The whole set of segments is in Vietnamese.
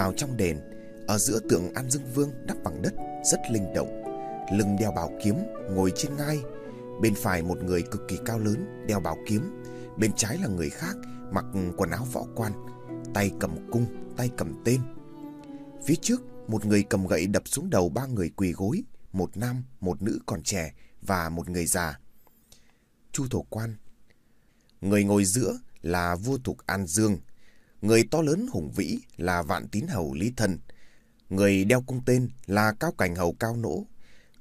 vào trong đền, ở giữa tượng An Dương Vương đắp bằng đất rất linh động. Lưng đeo bảo kiếm, ngồi trên ngai. Bên phải một người cực kỳ cao lớn, đeo bảo kiếm. Bên trái là người khác, mặc quần áo võ quan, tay cầm cung, tay cầm tên. Phía trước, một người cầm gậy đập xuống đầu ba người quỳ gối, một nam, một nữ còn trẻ và một người già. Chu thổ quan Người ngồi giữa là vua thục An Dương. Người to lớn hùng vĩ là vạn tín hầu Lý Thân. Người đeo cung tên là cao cảnh hầu Cao Nỗ.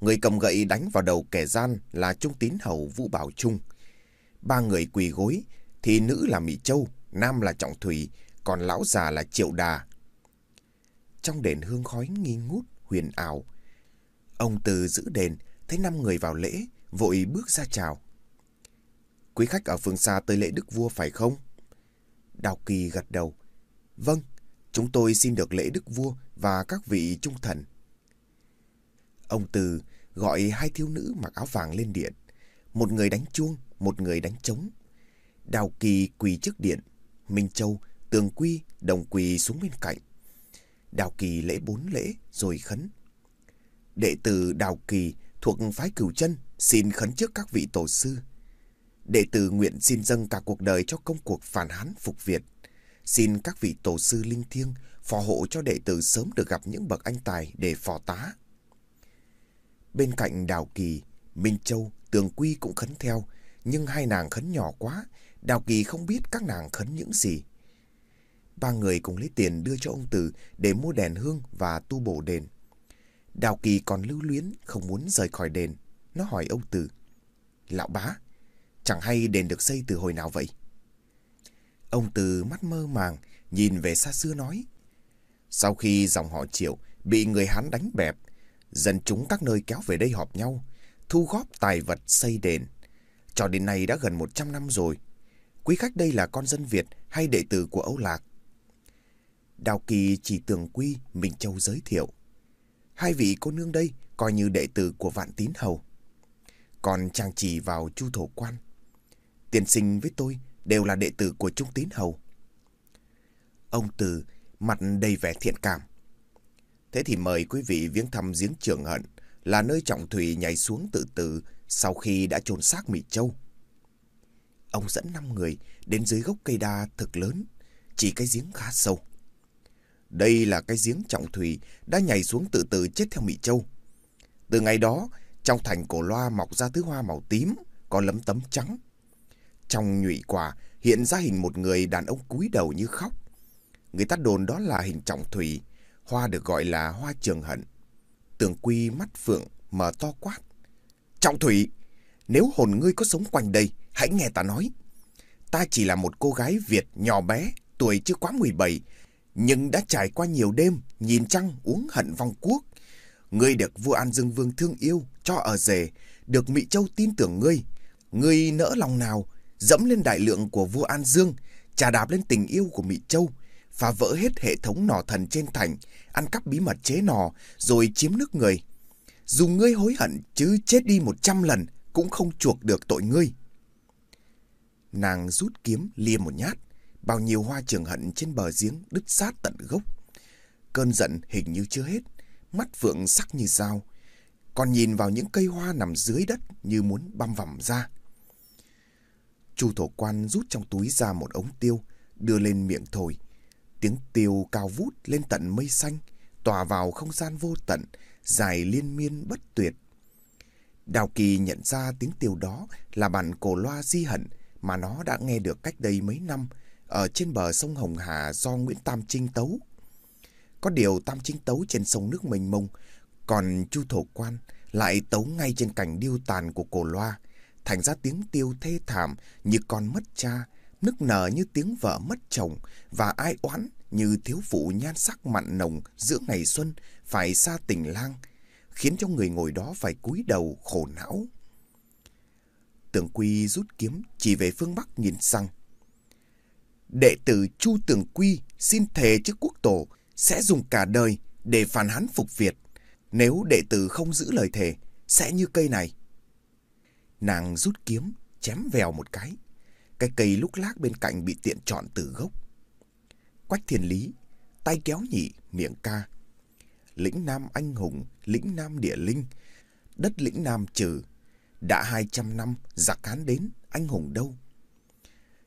Người cầm gậy đánh vào đầu kẻ gian là trung tín hầu Vũ Bảo Trung. Ba người quỳ gối thì nữ là Mỹ Châu, nam là Trọng Thủy, còn lão già là Triệu Đà. Trong đền hương khói nghi ngút, huyền ảo. Ông từ giữ đền, thấy năm người vào lễ, vội bước ra chào. Quý khách ở phương xa tới lễ đức vua phải không? Đào Kỳ gật đầu. Vâng, chúng tôi xin được lễ đức vua và các vị trung thần. Ông Từ gọi hai thiếu nữ mặc áo vàng lên điện. Một người đánh chuông, một người đánh trống. Đào Kỳ quỳ trước điện. Minh Châu, Tường Quy, Đồng quỳ xuống bên cạnh. Đào Kỳ lễ bốn lễ rồi khấn. Đệ tử Đào Kỳ thuộc phái cửu chân xin khấn trước các vị tổ sư. Đệ tử nguyện xin dâng cả cuộc đời cho công cuộc phản hán phục Việt. Xin các vị tổ sư linh thiêng phò hộ cho đệ tử sớm được gặp những bậc anh tài để phò tá. Bên cạnh Đào Kỳ, Minh Châu, Tường Quy cũng khấn theo, nhưng hai nàng khấn nhỏ quá, Đào Kỳ không biết các nàng khấn những gì. Ba người cùng lấy tiền đưa cho ông Tử để mua đèn hương và tu bổ đền. Đào Kỳ còn lưu luyến, không muốn rời khỏi đền. Nó hỏi ông Tử. Lão bá, chẳng hay đền được xây từ hồi nào vậy? Ông Từ mắt mơ màng, nhìn về xa xưa nói. Sau khi dòng họ Triệu bị người Hán đánh bẹp, dân chúng các nơi kéo về đây họp nhau, thu góp tài vật xây đền. Cho đến nay đã gần 100 năm rồi. Quý khách đây là con dân Việt hay đệ tử của Âu Lạc? Đào Kỳ chỉ tường quy Minh Châu giới thiệu. Hai vị cô nương đây coi như đệ tử của Vạn Tín Hầu. Còn chàng chỉ vào Chu Thổ Quan. Tiền sinh với tôi đều là đệ tử của Trung Tín Hầu. Ông Từ mặt đầy vẻ thiện cảm. Thế thì mời quý vị viếng thăm giếng trường hận là nơi trọng thủy nhảy xuống tự tử sau khi đã chôn xác Mỹ Châu. Ông dẫn năm người đến dưới gốc cây đa thực lớn, chỉ cái giếng khá sâu. Đây là cái giếng trọng thủy đã nhảy xuống tự tử chết theo Mỹ Châu. Từ ngày đó, trong thành cổ loa mọc ra thứ hoa màu tím, có lấm tấm trắng. Trong nhụy quả hiện ra hình một người đàn ông cúi đầu như khóc. Người ta đồn đó là hình trọng thủy, hoa được gọi là hoa trường hận. Tường quy mắt phượng, mở to quát. Trọng thủy, nếu hồn ngươi có sống quanh đây, hãy nghe ta nói. Ta chỉ là một cô gái Việt nhỏ bé, tuổi chưa quá 17, nhưng đã trải qua nhiều đêm, nhìn trăng uống hận vong quốc. Ngươi được vua An Dương Vương thương yêu, cho ở rể, được Mỹ Châu tin tưởng ngươi. Ngươi nỡ lòng nào, dẫm lên đại lượng của vua An Dương, trà đạp lên tình yêu của Mỹ Châu, phá vỡ hết hệ thống nỏ thần trên thành, ăn cắp bí mật chế nỏ, rồi chiếm nước người. Dù ngươi hối hận chứ chết đi một trăm lần, cũng không chuộc được tội ngươi. Nàng rút kiếm lia một nhát, bao nhiêu hoa trường hận trên bờ giếng đứt sát tận gốc. Cơn giận hình như chưa hết, mắt phượng sắc như dao, còn nhìn vào những cây hoa nằm dưới đất như muốn băm vằm ra. Chu thổ quan rút trong túi ra một ống tiêu, đưa lên miệng thổi. Tiếng tiêu cao vút lên tận mây xanh, tỏa vào không gian vô tận, dài liên miên bất tuyệt. Đào Kỳ nhận ra tiếng tiêu đó là bản cổ loa di hận mà nó đã nghe được cách đây mấy năm ở trên bờ sông Hồng Hà do Nguyễn Tam Trinh tấu. Có điều Tam Trinh tấu trên sông nước mênh mông, còn Chu Thổ Quan lại tấu ngay trên cảnh điêu tàn của cổ loa, thành ra tiếng tiêu thê thảm như con mất cha, nức nở như tiếng vợ mất chồng và ai oán như thiếu phụ nhan sắc mặn nồng giữa ngày xuân phải xa tình lang, khiến cho người ngồi đó phải cúi đầu khổ não. Tường Quy rút kiếm chỉ về phương Bắc nhìn sang. Đệ tử Chu Tường Quy xin thề trước quốc tổ sẽ dùng cả đời để phản hán phục Việt. Nếu đệ tử không giữ lời thề, sẽ như cây này. Nàng rút kiếm, chém vèo một cái. Cái cây lúc lác bên cạnh bị tiện chọn từ gốc. Quách thiên lý, tay kéo nhị, miệng ca. Lĩnh Nam anh hùng, lĩnh Nam địa linh, đất lĩnh Nam trừ. Đã hai trăm năm, giặc hán đến, anh hùng đâu?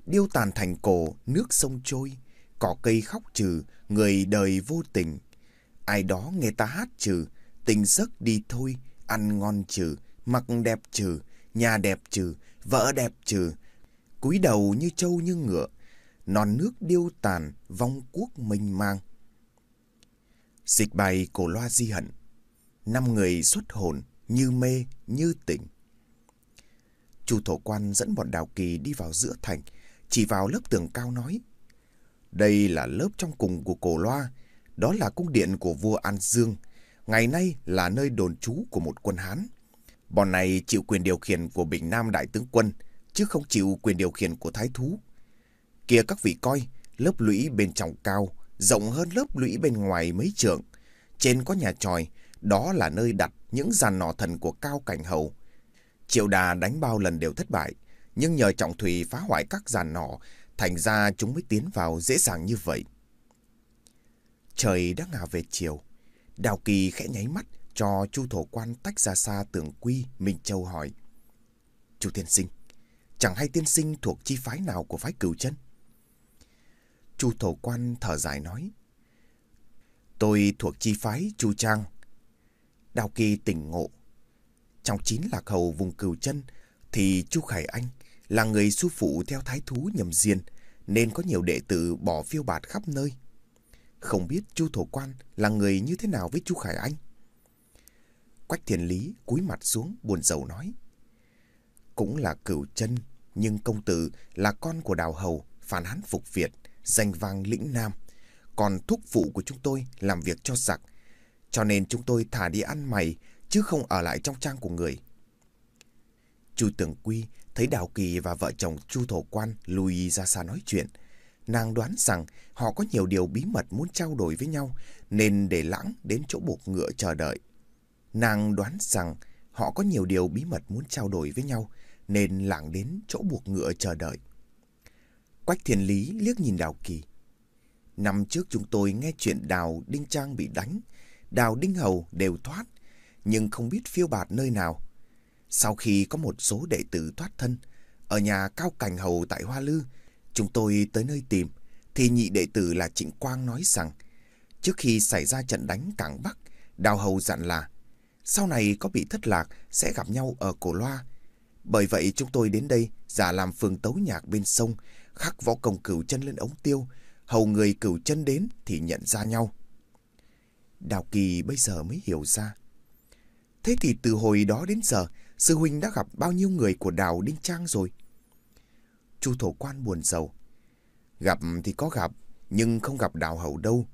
Điêu tàn thành cổ, nước sông trôi, cỏ cây khóc trừ, người đời vô tình. Ai đó nghe ta hát trừ, tình giấc đi thôi, ăn ngon trừ, mặc đẹp trừ, nhà đẹp trừ, vợ đẹp trừ. cúi đầu như trâu như ngựa, non nước điêu tàn, vong quốc mênh mang. Dịch bài cổ loa di hận, năm người xuất hồn, như mê, như tỉnh. Chu thổ quan dẫn bọn đào kỳ đi vào giữa thành, chỉ vào lớp tường cao nói. Đây là lớp trong cùng của cổ loa, đó là cung điện của vua An Dương, ngày nay là nơi đồn trú của một quân Hán. Bọn này chịu quyền điều khiển của Bình Nam Đại tướng quân, chứ không chịu quyền điều khiển của Thái Thú. Kia các vị coi, lớp lũy bên trong cao, rộng hơn lớp lũy bên ngoài mấy trượng. Trên có nhà tròi, đó là nơi đặt những giàn nỏ thần của Cao Cảnh Hầu. Triệu đà đánh bao lần đều thất bại, nhưng nhờ trọng thủy phá hoại các giàn nỏ, thành ra chúng mới tiến vào dễ dàng như vậy. Trời đã ngả về chiều. Đào Kỳ khẽ nháy mắt cho Chu Thổ Quan tách ra xa tường quy, Minh Châu hỏi. Chu Tiên Sinh, chẳng hay tiên sinh thuộc chi phái nào của phái cửu chân? Chu Thổ Quan thở dài nói. Tôi thuộc chi phái Chu Trang. Đào Kỳ tỉnh ngộ. Trong chín lạc hầu vùng cửu chân thì Chu Khải Anh là người su phụ theo thái thú nhầm diên nên có nhiều đệ tử bỏ phiêu bạt khắp nơi. Không biết Chu Thổ Quan là người như thế nào với Chu Khải Anh? Quách Thiền Lý cúi mặt xuống buồn rầu nói. Cũng là cửu chân, nhưng công tử là con của đào hầu, phản hán phục Việt, danh vang lĩnh Nam. Còn thúc phụ của chúng tôi làm việc cho giặc. Cho nên chúng tôi thả đi ăn mày, chứ không ở lại trong trang của người. Chu Tường Quy thấy Đào Kỳ và vợ chồng Chu Thổ Quan lùi ra xa nói chuyện, Nàng đoán rằng họ có nhiều điều bí mật muốn trao đổi với nhau, nên để lãng đến chỗ buộc ngựa chờ đợi. Nàng đoán rằng họ có nhiều điều bí mật muốn trao đổi với nhau, nên lảng đến chỗ buộc ngựa chờ đợi. Quách thiên Lý liếc nhìn Đào Kỳ. Năm trước chúng tôi nghe chuyện Đào Đinh Trang bị đánh, Đào Đinh Hầu đều thoát, nhưng không biết phiêu bạt nơi nào. Sau khi có một số đệ tử thoát thân, ở nhà Cao Cảnh Hầu tại Hoa Lư, Chúng tôi tới nơi tìm, thì nhị đệ tử là Trịnh Quang nói rằng, trước khi xảy ra trận đánh Cảng Bắc, Đào Hầu dặn là, sau này có bị thất lạc sẽ gặp nhau ở Cổ Loa. Bởi vậy chúng tôi đến đây giả làm phường tấu nhạc bên sông, khắc võ công cửu chân lên ống tiêu, hầu người cửu chân đến thì nhận ra nhau. Đào Kỳ bây giờ mới hiểu ra. Thế thì từ hồi đó đến giờ, sư huynh đã gặp bao nhiêu người của Đào Đinh Trang rồi? Chu thổ quan buồn rầu. Gặp thì có gặp, nhưng không gặp đào hậu đâu.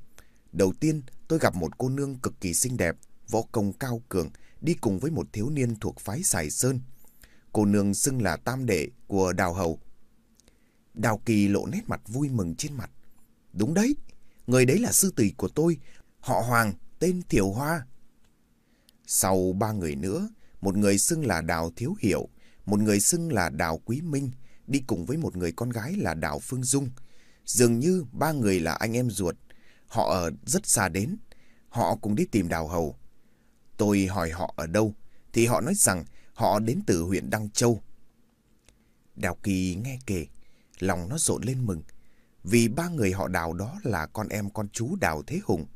Đầu tiên, tôi gặp một cô nương cực kỳ xinh đẹp, võ công cao cường, đi cùng với một thiếu niên thuộc phái Sài Sơn. Cô nương xưng là tam đệ của đào hậu. Đào Kỳ lộ nét mặt vui mừng trên mặt. Đúng đấy, người đấy là sư tỷ của tôi, họ Hoàng, tên Thiểu Hoa. Sau ba người nữa, một người xưng là Đào Thiếu Hiểu, một người xưng là Đào Quý Minh, đi cùng với một người con gái là Đào Phương Dung. Dường như ba người là anh em ruột. Họ ở rất xa đến. Họ cũng đi tìm Đào Hầu. Tôi hỏi họ ở đâu, thì họ nói rằng họ đến từ huyện Đăng Châu. Đào Kỳ nghe kể, lòng nó rộn lên mừng. Vì ba người họ Đào đó là con em con chú Đào Thế Hùng.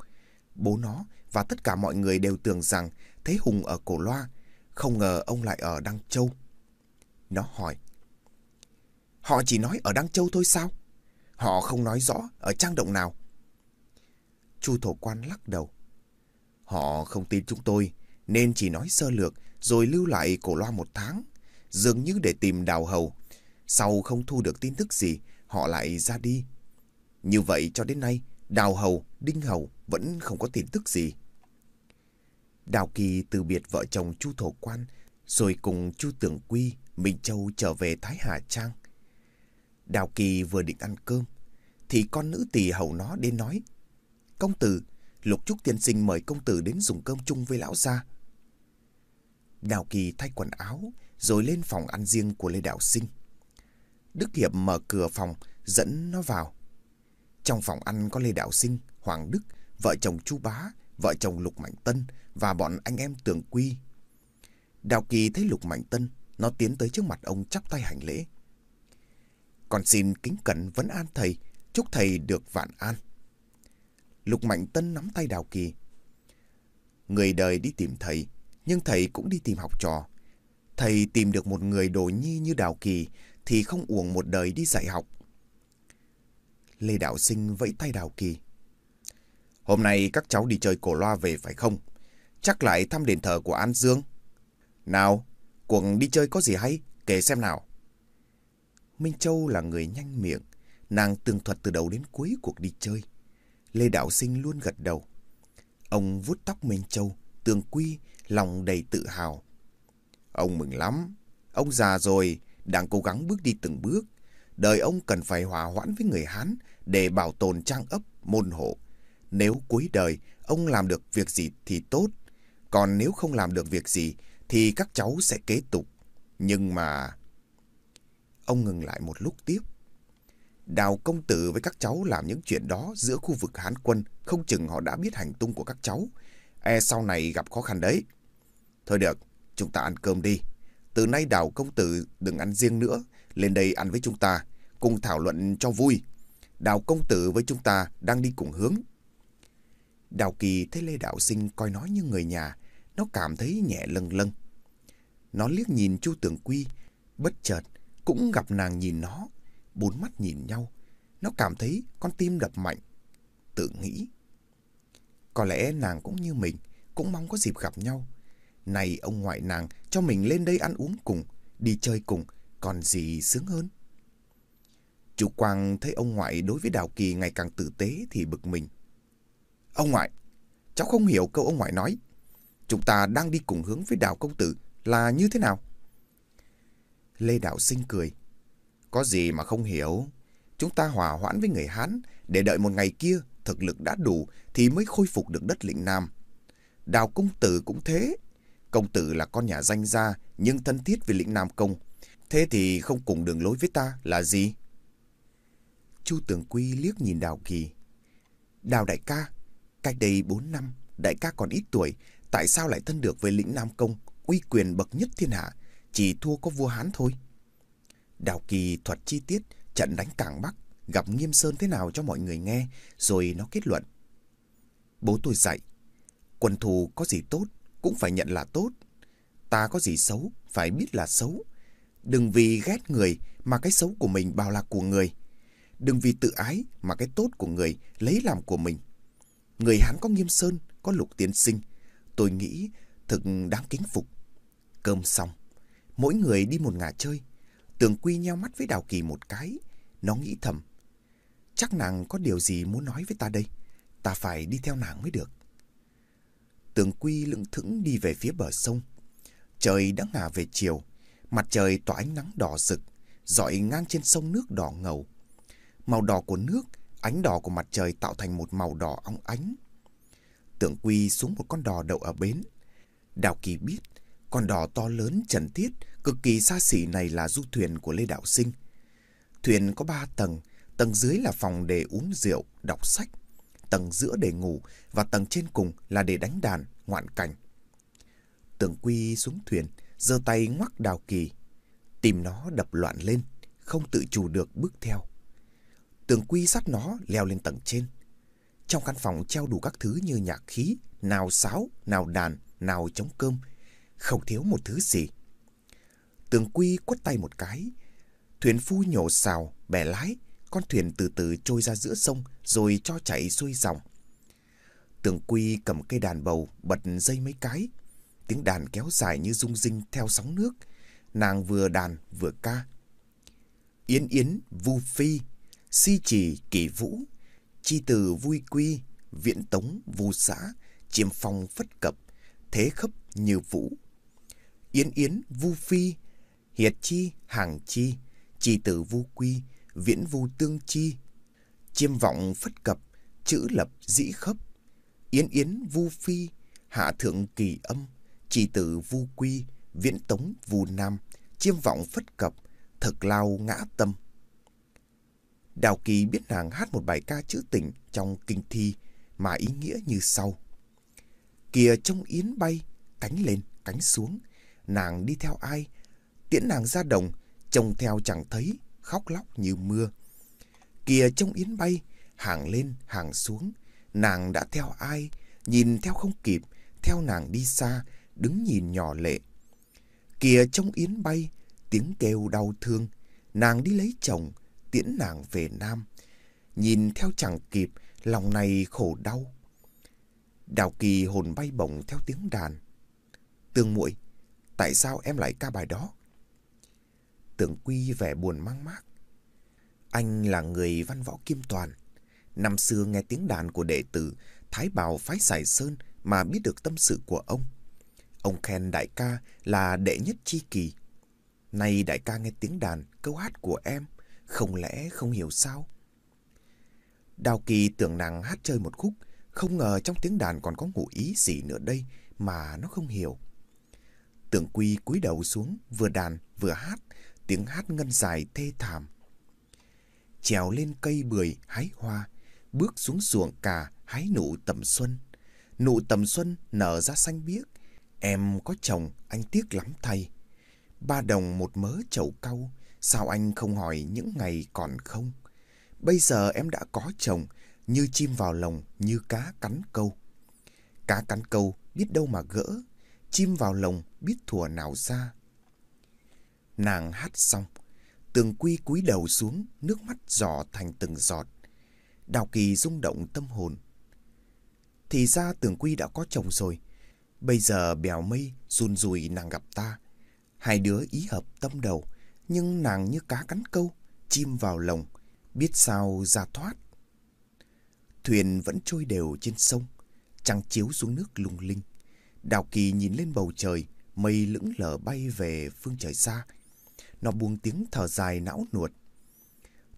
Bố nó và tất cả mọi người đều tưởng rằng Thế Hùng ở Cổ Loa, không ngờ ông lại ở Đăng Châu. Nó hỏi, Họ chỉ nói ở Đăng Châu thôi sao? Họ không nói rõ ở trang động nào. Chu thổ quan lắc đầu. Họ không tin chúng tôi, nên chỉ nói sơ lược, rồi lưu lại cổ loa một tháng, dường như để tìm đào hầu. Sau không thu được tin tức gì, họ lại ra đi. Như vậy cho đến nay, đào hầu, đinh hầu vẫn không có tin tức gì. Đào Kỳ từ biệt vợ chồng Chu Thổ Quan, rồi cùng Chu Tưởng Quy, Minh Châu trở về Thái Hà Trang. Đào Kỳ vừa định ăn cơm, thì con nữ tỳ hầu nó đến nói. Công tử, Lục Trúc tiên sinh mời công tử đến dùng cơm chung với lão gia. Đào Kỳ thay quần áo, rồi lên phòng ăn riêng của Lê Đạo Sinh. Đức Hiệp mở cửa phòng, dẫn nó vào. Trong phòng ăn có Lê Đạo Sinh, Hoàng Đức, vợ chồng Chu Bá, vợ chồng Lục Mạnh Tân và bọn anh em Tường Quy. Đào Kỳ thấy Lục Mạnh Tân, nó tiến tới trước mặt ông chắp tay hành lễ. Còn xin kính cẩn vấn an thầy, chúc thầy được vạn an. Lục Mạnh Tân nắm tay Đào Kỳ. Người đời đi tìm thầy, nhưng thầy cũng đi tìm học trò. Thầy tìm được một người đồ nhi như Đào Kỳ thì không uổng một đời đi dạy học. Lê Đạo Sinh vẫy tay Đào Kỳ. Hôm nay các cháu đi chơi cổ loa về phải không? Chắc lại thăm đền thờ của An Dương. Nào, cuộc đi chơi có gì hay? Kể xem nào. Minh Châu là người nhanh miệng. Nàng tường thuật từ đầu đến cuối cuộc đi chơi. Lê Đạo Sinh luôn gật đầu. Ông vuốt tóc Minh Châu, tường quy, lòng đầy tự hào. Ông mừng lắm. Ông già rồi, đang cố gắng bước đi từng bước. Đời ông cần phải hòa hoãn với người Hán để bảo tồn trang ấp, môn hộ. Nếu cuối đời ông làm được việc gì thì tốt. Còn nếu không làm được việc gì thì các cháu sẽ kế tục. Nhưng mà... Ông ngừng lại một lúc tiếp. Đào công tử với các cháu làm những chuyện đó giữa khu vực Hán quân, không chừng họ đã biết hành tung của các cháu. E sau này gặp khó khăn đấy. Thôi được, chúng ta ăn cơm đi. Từ nay đào công tử đừng ăn riêng nữa, lên đây ăn với chúng ta, cùng thảo luận cho vui. Đào công tử với chúng ta đang đi cùng hướng. Đào Kỳ thấy Lê Đạo Sinh coi nó như người nhà, nó cảm thấy nhẹ lâng lâng. Nó liếc nhìn Chu Tường Quy, bất chợt cũng gặp nàng nhìn nó, bốn mắt nhìn nhau. Nó cảm thấy con tim đập mạnh, tự nghĩ. Có lẽ nàng cũng như mình, cũng mong có dịp gặp nhau. Này ông ngoại nàng cho mình lên đây ăn uống cùng, đi chơi cùng, còn gì sướng hơn. Chú Quang thấy ông ngoại đối với Đào Kỳ ngày càng tử tế thì bực mình. Ông ngoại, cháu không hiểu câu ông ngoại nói. Chúng ta đang đi cùng hướng với Đào Công Tử là như thế nào? Lê Đạo Sinh cười. Có gì mà không hiểu. Chúng ta hòa hoãn với người Hán để đợi một ngày kia thực lực đã đủ thì mới khôi phục được đất lĩnh Nam. Đào Công Tử cũng thế. Công Tử là con nhà danh gia nhưng thân thiết với lĩnh Nam Công. Thế thì không cùng đường lối với ta là gì? Chu Tường Quy liếc nhìn Đào Kỳ. Đào đại ca, cách đây 4 năm, đại ca còn ít tuổi, tại sao lại thân được với lĩnh Nam Công, uy quyền bậc nhất thiên hạ, chỉ thua có vua Hán thôi? Đào Kỳ thuật chi tiết trận đánh Cảng Bắc, gặp Nghiêm Sơn thế nào cho mọi người nghe, rồi nó kết luận. Bố tôi dạy, quân thù có gì tốt, cũng phải nhận là tốt. Ta có gì xấu, phải biết là xấu. Đừng vì ghét người mà cái xấu của mình bao là của người. Đừng vì tự ái mà cái tốt của người lấy làm của mình. Người Hán có Nghiêm Sơn, có Lục Tiến Sinh. Tôi nghĩ thực đáng kính phục. Cơm xong, mỗi người đi một ngả chơi. Tường Quy nheo mắt với Đào Kỳ một cái. Nó nghĩ thầm. Chắc nàng có điều gì muốn nói với ta đây. Ta phải đi theo nàng mới được. Tường Quy lững thững đi về phía bờ sông. Trời đã ngả về chiều. Mặt trời tỏa ánh nắng đỏ rực, dọi ngang trên sông nước đỏ ngầu. Màu đỏ của nước, ánh đỏ của mặt trời tạo thành một màu đỏ óng ánh. Tượng Quy xuống một con đò đậu ở bến. Đào Kỳ biết, con đò to lớn trần thiết, cực kỳ xa xỉ này là du thuyền của Lê Đạo Sinh. Thuyền có ba tầng, tầng dưới là phòng để uống rượu, đọc sách, tầng giữa để ngủ và tầng trên cùng là để đánh đàn, ngoạn cảnh. Tưởng Quy xuống thuyền, giơ tay ngoắc Đào Kỳ. Tìm nó đập loạn lên, không tự chủ được bước theo. Tường Quy dắt nó leo lên tầng trên. Trong căn phòng treo đủ các thứ như nhạc khí, nào sáo, nào đàn, nào chống cơm. Không thiếu một thứ gì. Tường Quy quất tay một cái. Thuyền phu nhổ xào, bè lái. Con thuyền từ từ trôi ra giữa sông rồi cho chạy xuôi dòng. Tường Quy cầm cây đàn bầu, bật dây mấy cái. Tiếng đàn kéo dài như rung rinh theo sóng nước. Nàng vừa đàn vừa ca. Yến Yến, Vu Phi, si trì kỳ vũ, chi từ vui quy, viễn tống vu xã, chiêm phong phất cập, thế khấp như vũ. Yến Yến, Vu Phi, hiệt chi, hàng chi, chi tử vu quy, viễn vu tương chi, chiêm vọng phất cập, chữ lập dĩ khấp. Yến Yến, Vu Phi, hạ thượng kỳ âm, chỉ tử vu quy, viễn tống vu nam, chiêm vọng phất cập, thực lao ngã tâm. Đào Kỳ biết nàng hát một bài ca trữ tình trong kinh thi, mà ý nghĩa như sau. Kìa trông yến bay, cánh lên, cánh xuống. Nàng đi theo ai? Tiễn nàng ra đồng, trông theo chẳng thấy, khóc lóc như mưa. Kìa trông yến bay, hàng lên, hàng xuống. Nàng đã theo ai? Nhìn theo không kịp, theo nàng đi xa, đứng nhìn nhỏ lệ. Kìa trông yến bay, tiếng kêu đau thương. Nàng đi lấy chồng, tiễn nàng về Nam. Nhìn theo chẳng kịp, lòng này khổ đau. Đào Kỳ hồn bay bổng theo tiếng đàn. Tương muội, tại sao em lại ca bài đó? Tưởng Quy vẻ buồn mang mác. Anh là người văn võ kim toàn. Năm xưa nghe tiếng đàn của đệ tử Thái Bảo Phái Sài Sơn mà biết được tâm sự của ông. Ông khen đại ca là đệ nhất chi kỳ. Nay đại ca nghe tiếng đàn, câu hát của em, không lẽ không hiểu sao? Đào Kỳ tưởng nàng hát chơi một khúc, không ngờ trong tiếng đàn còn có ngụ ý gì nữa đây mà nó không hiểu. Tưởng Quy cúi đầu xuống, vừa đàn vừa hát, tiếng hát ngân dài thê thảm. Trèo lên cây bưởi hái hoa, bước xuống ruộng cà hái nụ tầm xuân. Nụ tầm xuân nở ra xanh biếc, em có chồng anh tiếc lắm thay. Ba đồng một mớ chậu cau, sao anh không hỏi những ngày còn không? Bây giờ em đã có chồng, như chim vào lồng, như cá cắn câu. Cá cắn câu biết đâu mà gỡ, chim vào lồng biết thùa nào ra. Nàng hát xong, tường quy cúi đầu xuống, nước mắt giò thành từng giọt. Đào Kỳ rung động tâm hồn. Thì ra tường quy đã có chồng rồi. Bây giờ bèo mây run rùi nàng gặp ta. Hai đứa ý hợp tâm đầu, nhưng nàng như cá cắn câu, chim vào lồng, biết sao ra thoát. Thuyền vẫn trôi đều trên sông, trăng chiếu xuống nước lung linh. Đào Kỳ nhìn lên bầu trời, mây lững lờ bay về phương trời xa. Nó buông tiếng thở dài não nuột.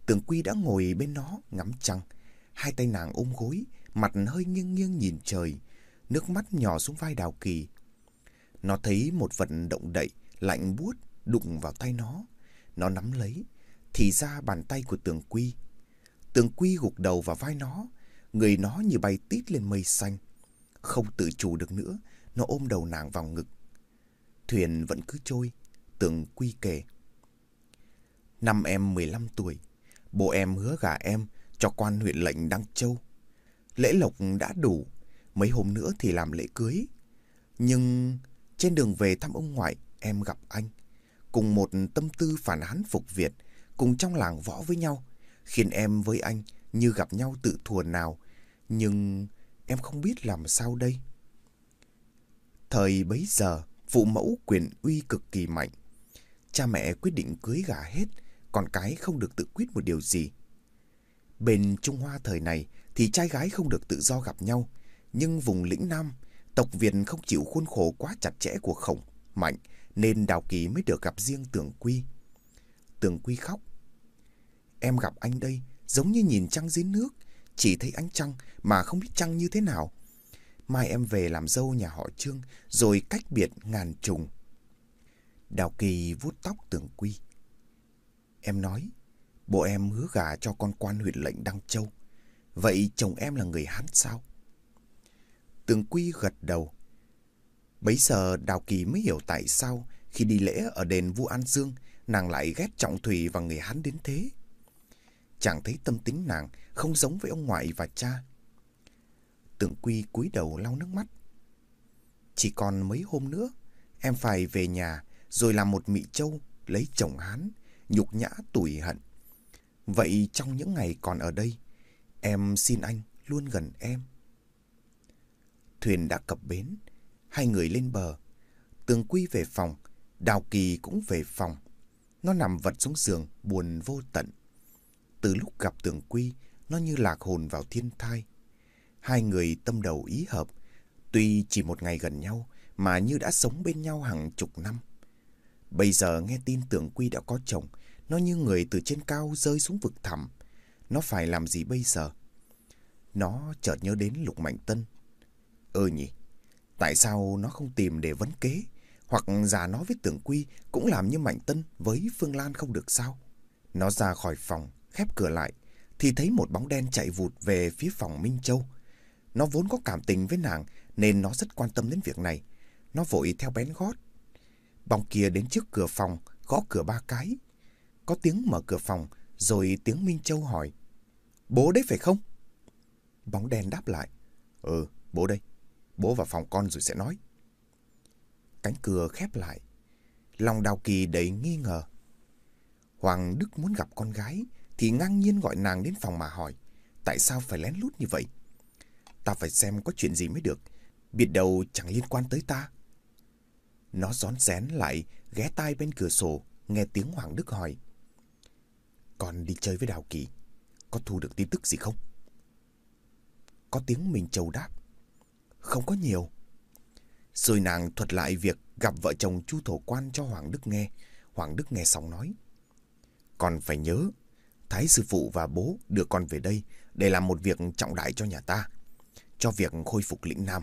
Tường Quy đã ngồi bên nó ngắm trăng, hai tay nàng ôm gối, mặt hơi nghiêng nghiêng nhìn trời, nước mắt nhỏ xuống vai Đào Kỳ. Nó thấy một vật động đậy, lạnh buốt đụng vào tay nó. Nó nắm lấy, thì ra bàn tay của Tường Quy. Tường Quy gục đầu vào vai nó, người nó như bay tít lên mây xanh. Không tự chủ được nữa, nó ôm đầu nàng vào ngực. Thuyền vẫn cứ trôi, Tường Quy kể. Năm em 15 tuổi, bố em hứa gả em cho quan huyện lệnh Đăng Châu. Lễ lộc đã đủ, mấy hôm nữa thì làm lễ cưới. Nhưng trên đường về thăm ông ngoại, em gặp anh. Cùng một tâm tư phản hán phục Việt, cùng trong làng võ với nhau, khiến em với anh như gặp nhau tự thùa nào. Nhưng em không biết làm sao đây. Thời bấy giờ, phụ mẫu quyền uy cực kỳ mạnh. Cha mẹ quyết định cưới gả hết, con cái không được tự quyết một điều gì. Bên Trung Hoa thời này thì trai gái không được tự do gặp nhau, nhưng vùng lĩnh Nam, tộc Việt không chịu khuôn khổ quá chặt chẽ của khổng, mạnh, nên Đào Kỳ mới được gặp riêng Tường Quy. Tường Quy khóc. Em gặp anh đây, giống như nhìn trăng dưới nước, chỉ thấy ánh trăng mà không biết trăng như thế nào. Mai em về làm dâu nhà họ Trương, rồi cách biệt ngàn trùng. Đào Kỳ vuốt tóc Tường Quy. Em nói, bố em hứa gả cho con quan huyện lệnh Đăng Châu. Vậy chồng em là người Hán sao? Tường Quy gật đầu. Bấy giờ Đào Kỳ mới hiểu tại sao khi đi lễ ở đền vua An Dương, nàng lại ghét trọng thủy và người Hán đến thế. Chẳng thấy tâm tính nàng không giống với ông ngoại và cha. Tường Quy cúi đầu lau nước mắt. Chỉ còn mấy hôm nữa, em phải về nhà rồi làm một mị châu, lấy chồng Hán, nhục nhã tủi hận. Vậy trong những ngày còn ở đây, em xin anh luôn gần em. Thuyền đã cập bến, hai người lên bờ. Tường Quy về phòng, Đào Kỳ cũng về phòng. Nó nằm vật xuống giường, buồn vô tận. Từ lúc gặp Tường Quy, nó như lạc hồn vào thiên thai. Hai người tâm đầu ý hợp, tuy chỉ một ngày gần nhau, mà như đã sống bên nhau hàng chục năm. Bây giờ nghe tin tưởng Quy đã có chồng, nó như người từ trên cao rơi xuống vực thẳm. Nó phải làm gì bây giờ? Nó chợt nhớ đến Lục Mạnh Tân. ơ nhỉ, tại sao nó không tìm để vấn kế? Hoặc giả nó với Tưởng Quy cũng làm như Mạnh Tân với Phương Lan không được sao? Nó ra khỏi phòng, khép cửa lại, thì thấy một bóng đen chạy vụt về phía phòng Minh Châu. Nó vốn có cảm tình với nàng nên nó rất quan tâm đến việc này. Nó vội theo bén gót. Bóng kia đến trước cửa phòng, gõ cửa ba cái. Có tiếng mở cửa phòng, rồi tiếng Minh Châu hỏi. Bố đấy phải không? Bóng đen đáp lại. Ừ, bố đây. Bố vào phòng con rồi sẽ nói. Cánh cửa khép lại. Lòng Đào Kỳ đầy nghi ngờ. Hoàng Đức muốn gặp con gái thì ngang nhiên gọi nàng đến phòng mà hỏi. Tại sao phải lén lút như vậy? Ta phải xem có chuyện gì mới được. Biết đầu chẳng liên quan tới ta. Nó rón rén lại, ghé tai bên cửa sổ, nghe tiếng Hoàng Đức hỏi. Con đi chơi với Đào Kỳ, có thu được tin tức gì không? Có tiếng mình trầu đáp. Không có nhiều. Rồi nàng thuật lại việc gặp vợ chồng Chu Thổ Quan cho Hoàng Đức nghe. Hoàng Đức nghe xong nói. Con phải nhớ, Thái sư phụ và bố đưa con về đây để làm một việc trọng đại cho nhà ta, cho việc khôi phục lĩnh Nam.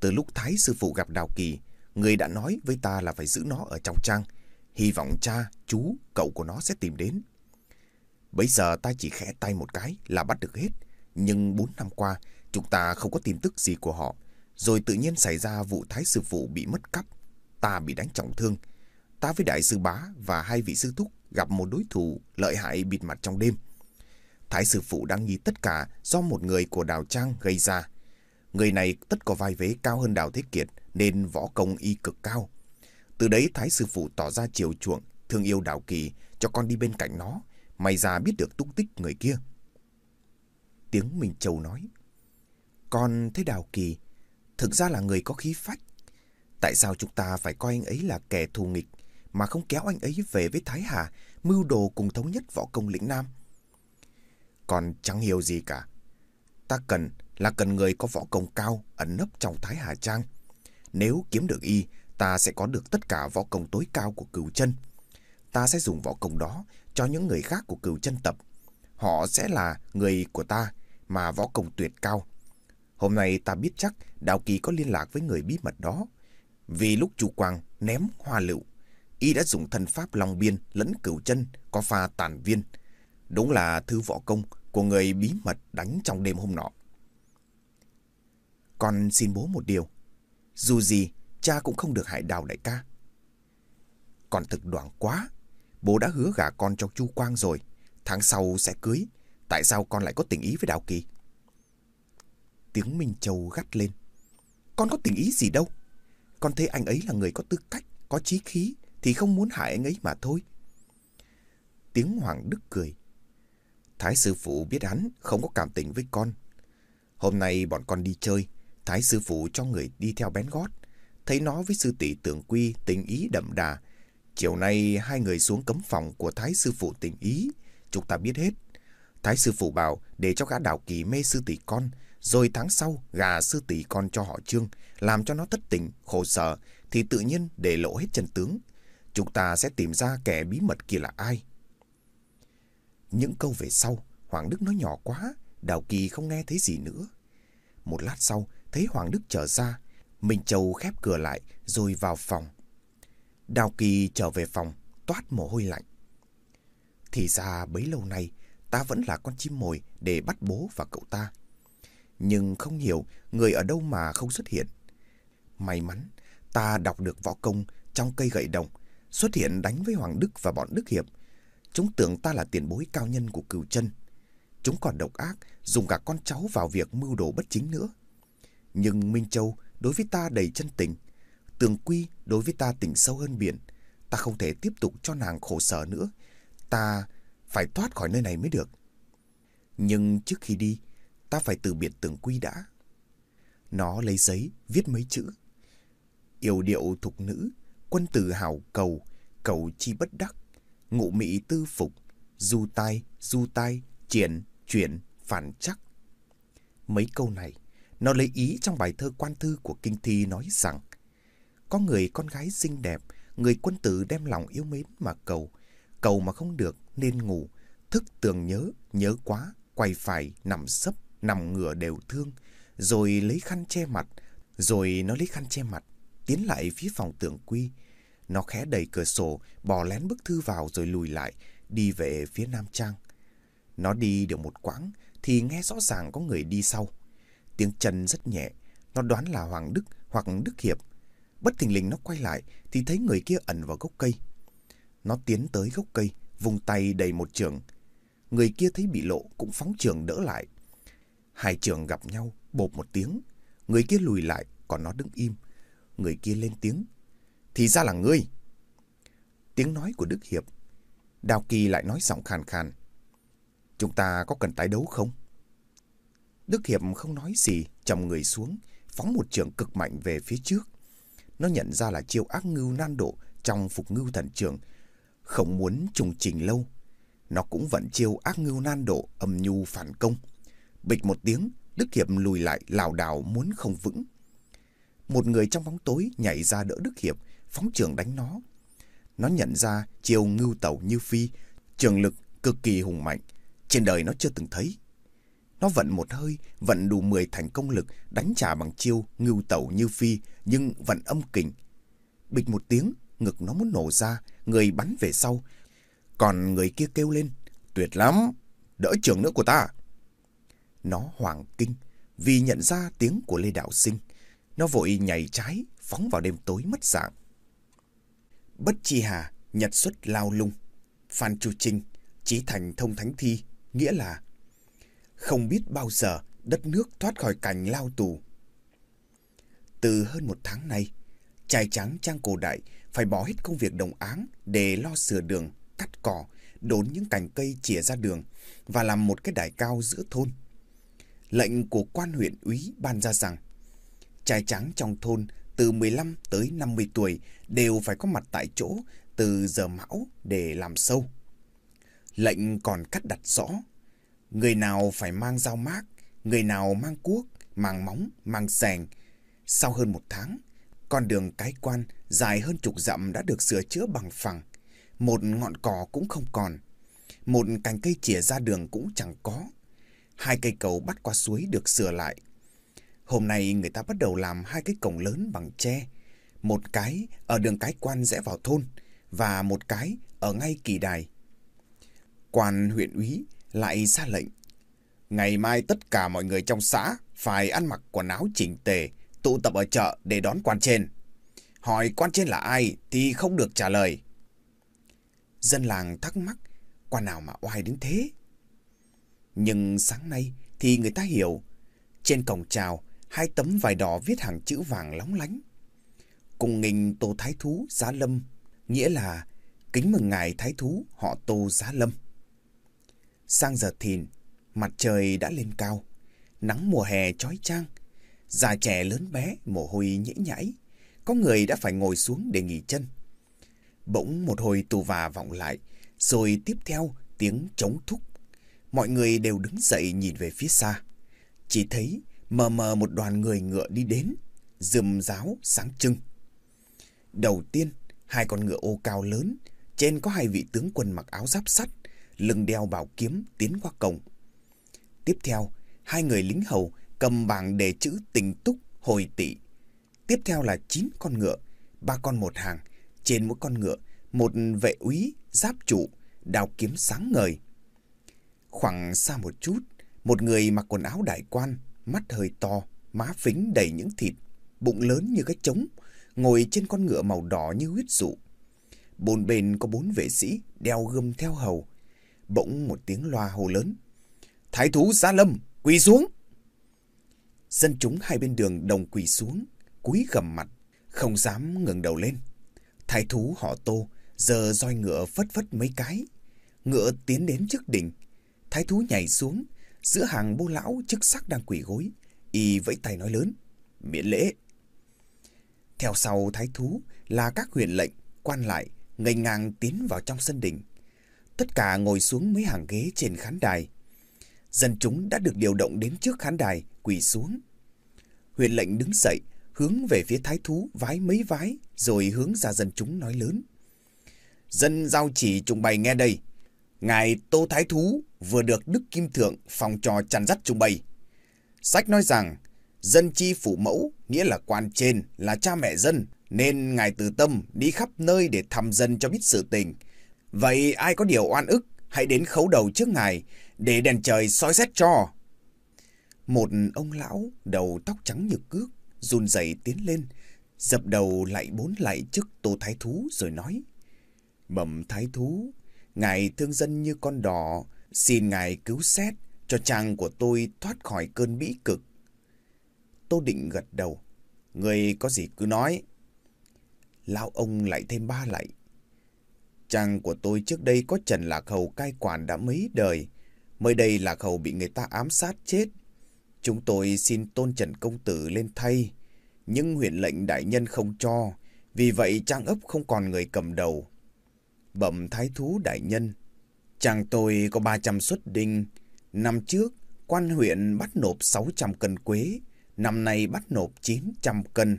Từ lúc Thái sư phụ gặp Đào Kỳ, người đã nói với ta là phải giữ nó ở trong trang, hy vọng cha, chú, cậu của nó sẽ tìm đến. Bây giờ ta chỉ khẽ tay một cái là bắt được hết, nhưng bốn năm qua chúng ta không có tin tức gì của họ, rồi tự nhiên xảy ra vụ Thái sư phụ bị mất cắp, ta bị đánh trọng thương. Ta với đại sư bá và hai vị sư thúc gặp một đối thủ lợi hại bịt mặt trong đêm. Thái sư phụ đang nghi tất cả do một người của Đào Trang gây ra. Người này tất có vai vế cao hơn Đào Thế Kiệt nên võ công y cực cao. Từ đấy Thái sư phụ tỏ ra chiều chuộng, thương yêu Đào Kỳ cho con đi bên cạnh nó, may ra biết được tung tích người kia. Tiếng Minh Châu nói, con thấy Đào Kỳ thực ra là người có khí phách. Tại sao chúng ta phải coi anh ấy là kẻ thù nghịch mà không kéo anh ấy về với Thái Hà, mưu đồ cùng thống nhất võ công lĩnh Nam. Còn chẳng hiểu gì cả. Ta cần là cần người có võ công cao ẩn nấp trong Thái Hà Trang. Nếu kiếm được y, ta sẽ có được tất cả võ công tối cao của cửu chân. Ta sẽ dùng võ công đó cho những người khác của cửu chân tập. Họ sẽ là người của ta mà võ công tuyệt cao. Hôm nay ta biết chắc Đào Kỳ có liên lạc với người bí mật đó. Vì lúc chủ Quang ném hoa lựu y đã dùng thân pháp long biên lẫn cửu chân có pha tàn viên. Đúng là thư võ công của người bí mật đánh trong đêm hôm nọ. Con xin bố một điều. Dù gì, cha cũng không được hại đào đại ca. còn thực đoạn quá. Bố đã hứa gả con cho Chu Quang rồi. Tháng sau sẽ cưới. Tại sao con lại có tình ý với Đào Kỳ? Tiếng Minh Châu gắt lên. Con có tình ý gì đâu. Con thấy anh ấy là người có tư cách, có trí khí, thì không muốn hại anh ấy mà thôi. Tiếng Hoàng Đức cười. Thái sư phụ biết hắn không có cảm tình với con. Hôm nay bọn con đi chơi, Thái sư phụ cho người đi theo bén gót. Thấy nó với sư tỷ tưởng quy tình ý đậm đà. Chiều nay hai người xuống cấm phòng của Thái sư phụ tình ý. Chúng ta biết hết. Thái sư phụ bảo để cho gã đảo kỳ mê sư tỷ con. Rồi tháng sau gà sư tỷ con cho họ trương. Làm cho nó thất tình, khổ sở. Thì tự nhiên để lộ hết chân tướng chúng ta sẽ tìm ra kẻ bí mật kia là ai. Những câu về sau, Hoàng Đức nói nhỏ quá, Đào Kỳ không nghe thấy gì nữa. Một lát sau, thấy Hoàng Đức trở ra, Minh Châu khép cửa lại rồi vào phòng. Đào Kỳ trở về phòng, toát mồ hôi lạnh. Thì ra bấy lâu nay, ta vẫn là con chim mồi để bắt bố và cậu ta. Nhưng không hiểu người ở đâu mà không xuất hiện. May mắn, ta đọc được võ công trong cây gậy đồng xuất hiện đánh với Hoàng Đức và bọn Đức Hiệp. Chúng tưởng ta là tiền bối cao nhân của cửu chân. Chúng còn độc ác, dùng cả con cháu vào việc mưu đồ bất chính nữa. Nhưng Minh Châu đối với ta đầy chân tình. Tường Quy đối với ta tình sâu hơn biển. Ta không thể tiếp tục cho nàng khổ sở nữa. Ta phải thoát khỏi nơi này mới được. Nhưng trước khi đi, ta phải từ biệt Tường Quy đã. Nó lấy giấy, viết mấy chữ. Yêu điệu thục nữ, quân tử hảo cầu, cầu chi bất đắc, ngụ mỹ tư phục, du tai, du tai, triển, chuyển, phản chắc. Mấy câu này, nó lấy ý trong bài thơ quan thư của Kinh Thi nói rằng Có người con gái xinh đẹp, người quân tử đem lòng yêu mến mà cầu, cầu mà không được nên ngủ, thức tường nhớ, nhớ quá, quay phải, nằm sấp, nằm ngửa đều thương, rồi lấy khăn che mặt, rồi nó lấy khăn che mặt, tiến lại phía phòng tưởng quy. Nó khẽ đẩy cửa sổ, bò lén bức thư vào rồi lùi lại, đi về phía Nam Trang. Nó đi được một quãng thì nghe rõ ràng có người đi sau. Tiếng chân rất nhẹ, nó đoán là Hoàng Đức hoặc Đức Hiệp. Bất thình lình nó quay lại thì thấy người kia ẩn vào gốc cây. Nó tiến tới gốc cây, vùng tay đầy một trường. Người kia thấy bị lộ cũng phóng trường đỡ lại. Hai trường gặp nhau, bột một tiếng. Người kia lùi lại, còn nó đứng im. Người kia lên tiếng. Thì ra là ngươi. Tiếng nói của Đức Hiệp. Đào Kỳ lại nói giọng khàn khàn. Chúng ta có cần tái đấu không? Đức Hiệp không nói gì, chồng người xuống, phóng một trường cực mạnh về phía trước. Nó nhận ra là chiêu ác ngưu nan độ trong phục ngưu thần trường. Không muốn trùng trình lâu. Nó cũng vẫn chiêu ác ngưu nan độ âm nhu phản công. Bịch một tiếng, Đức Hiệp lùi lại lảo đảo muốn không vững. Một người trong bóng tối nhảy ra đỡ Đức Hiệp, phóng trường đánh nó. Nó nhận ra chiêu ngưu tẩu như phi, trường lực cực kỳ hùng mạnh, trên đời nó chưa từng thấy. Nó vận một hơi, vận đủ 10 thành công lực, đánh trả bằng chiêu ngưu tẩu như phi, nhưng vận âm kình. Bịch một tiếng, ngực nó muốn nổ ra, người bắn về sau. Còn người kia kêu lên, tuyệt lắm, đỡ trường nữa của ta. Nó hoàng kinh, vì nhận ra tiếng của Lê Đạo Sinh. Nó vội nhảy trái, phóng vào đêm tối mất dạng. Bất Chi Hà, Nhật xuất lao lung. Phan Chu Trinh, Chí Thành thông thánh thi, nghĩa là không biết bao giờ đất nước thoát khỏi cảnh lao tù. Từ hơn một tháng nay, trai trắng trang cổ đại phải bỏ hết công việc đồng áng để lo sửa đường, cắt cỏ, đốn những cành cây chìa ra đường và làm một cái đài cao giữa thôn. Lệnh của quan huyện úy ban ra rằng trai trắng trong thôn từ 15 tới 50 tuổi đều phải có mặt tại chỗ từ giờ mão để làm sâu. Lệnh còn cắt đặt rõ Người nào phải mang dao mát, người nào mang cuốc, mang móng, mang sèng. Sau hơn một tháng, con đường cái quan dài hơn chục dặm đã được sửa chữa bằng phẳng. Một ngọn cỏ cũng không còn. Một cành cây chìa ra đường cũng chẳng có. Hai cây cầu bắt qua suối được sửa lại. Hôm nay người ta bắt đầu làm hai cái cổng lớn bằng tre. Một cái ở đường cái quan rẽ vào thôn và một cái ở ngay kỳ đài. Quan huyện úy lại ra lệnh. Ngày mai tất cả mọi người trong xã phải ăn mặc quần áo chỉnh tề, tụ tập ở chợ để đón quan trên. Hỏi quan trên là ai thì không được trả lời. Dân làng thắc mắc, quan nào mà oai đến thế? Nhưng sáng nay thì người ta hiểu. Trên cổng chào, hai tấm vải đỏ viết hàng chữ vàng lóng lánh. Cùng nghình Tô Thái Thú Giá Lâm, nghĩa là kính mừng ngài Thái Thú họ Tô Giá Lâm. Sang giờ thìn, mặt trời đã lên cao. Nắng mùa hè chói chang. Già trẻ lớn bé, mồ hôi nhễ nhãi. Có người đã phải ngồi xuống để nghỉ chân. Bỗng một hồi tù và vọng lại, rồi tiếp theo tiếng trống thúc. Mọi người đều đứng dậy nhìn về phía xa. Chỉ thấy mờ mờ một đoàn người ngựa đi đến, rườm ráo sáng trưng. Đầu tiên, hai con ngựa ô cao lớn, trên có hai vị tướng quân mặc áo giáp sắt, lưng đeo bảo kiếm tiến qua cổng. Tiếp theo, hai người lính hầu cầm bảng đề chữ tình túc hồi tị. Tiếp theo là chín con ngựa, ba con một hàng, trên mỗi con ngựa một vệ úy giáp trụ, đào kiếm sáng ngời. Khoảng xa một chút, một người mặc quần áo đại quan, mắt hơi to, má phính đầy những thịt, bụng lớn như cái trống, ngồi trên con ngựa màu đỏ như huyết dụ. Bốn bên có bốn vệ sĩ đeo gươm theo hầu, bỗng một tiếng loa hô lớn. Thái thú Gia Lâm, quỳ xuống! Dân chúng hai bên đường đồng quỳ xuống, cúi gầm mặt, không dám ngẩng đầu lên. Thái thú họ tô, giờ roi ngựa phất phất mấy cái. Ngựa tiến đến trước đỉnh. Thái thú nhảy xuống, giữa hàng bô lão chức sắc đang quỳ gối. Y vẫy tay nói lớn, miễn lễ. Theo sau thái thú là các huyện lệnh, quan lại, ngây ngang tiến vào trong sân đình. Tất cả ngồi xuống mấy hàng ghế trên khán đài. Dân chúng đã được điều động đến trước khán đài, quỳ xuống. huyện lệnh đứng dậy, hướng về phía thái thú vái mấy vái, rồi hướng ra dân chúng nói lớn. Dân giao chỉ trùng bày nghe đây. Ngài Tô Thái Thú vừa được Đức Kim Thượng phòng trò chăn dắt trùng bày. Sách nói rằng, dân chi phủ mẫu, nghĩa là quan trên, là cha mẹ dân, nên Ngài từ tâm đi khắp nơi để thăm dân cho biết sự tình, Vậy ai có điều oan ức, hãy đến khấu đầu trước ngài, để đèn trời soi xét cho. Một ông lão đầu tóc trắng như cước, run rẩy tiến lên, dập đầu lại bốn lại trước Tô Thái Thú rồi nói. Bẩm Thái Thú, ngài thương dân như con đỏ, xin ngài cứu xét cho chàng của tôi thoát khỏi cơn bĩ cực. Tô Định gật đầu. Người có gì cứ nói. Lão ông lại thêm ba lại Chàng của tôi trước đây có Trần Lạc Hầu cai quản đã mấy đời. Mới đây Lạc Hầu bị người ta ám sát chết. Chúng tôi xin tôn Trần Công Tử lên thay. Nhưng huyện lệnh đại nhân không cho. Vì vậy trang ấp không còn người cầm đầu. Bẩm thái thú đại nhân. Chàng tôi có 300 xuất đinh. Năm trước, quan huyện bắt nộp 600 cân quế. Năm nay bắt nộp 900 cân.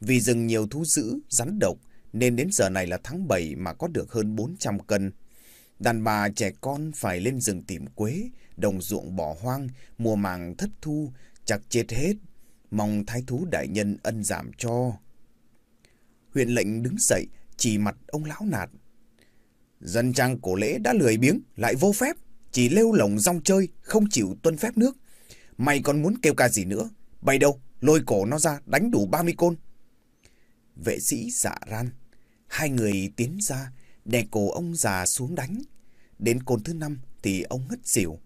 Vì rừng nhiều thú dữ, rắn độc, nên đến giờ này là tháng 7 mà có được hơn 400 cân. Đàn bà trẻ con phải lên rừng tìm quế, đồng ruộng bỏ hoang, mùa màng thất thu, chặt chết hết. Mong thái thú đại nhân ân giảm cho. Huyện lệnh đứng dậy, chỉ mặt ông lão nạt. Dân trang cổ lễ đã lười biếng, lại vô phép, chỉ lêu lồng rong chơi, không chịu tuân phép nước. Mày còn muốn kêu ca gì nữa? Bày đâu, lôi cổ nó ra, đánh đủ 30 côn. Vệ sĩ dạ ran. Hai người tiến ra, đè cổ ông già xuống đánh. Đến côn thứ năm thì ông ngất xỉu.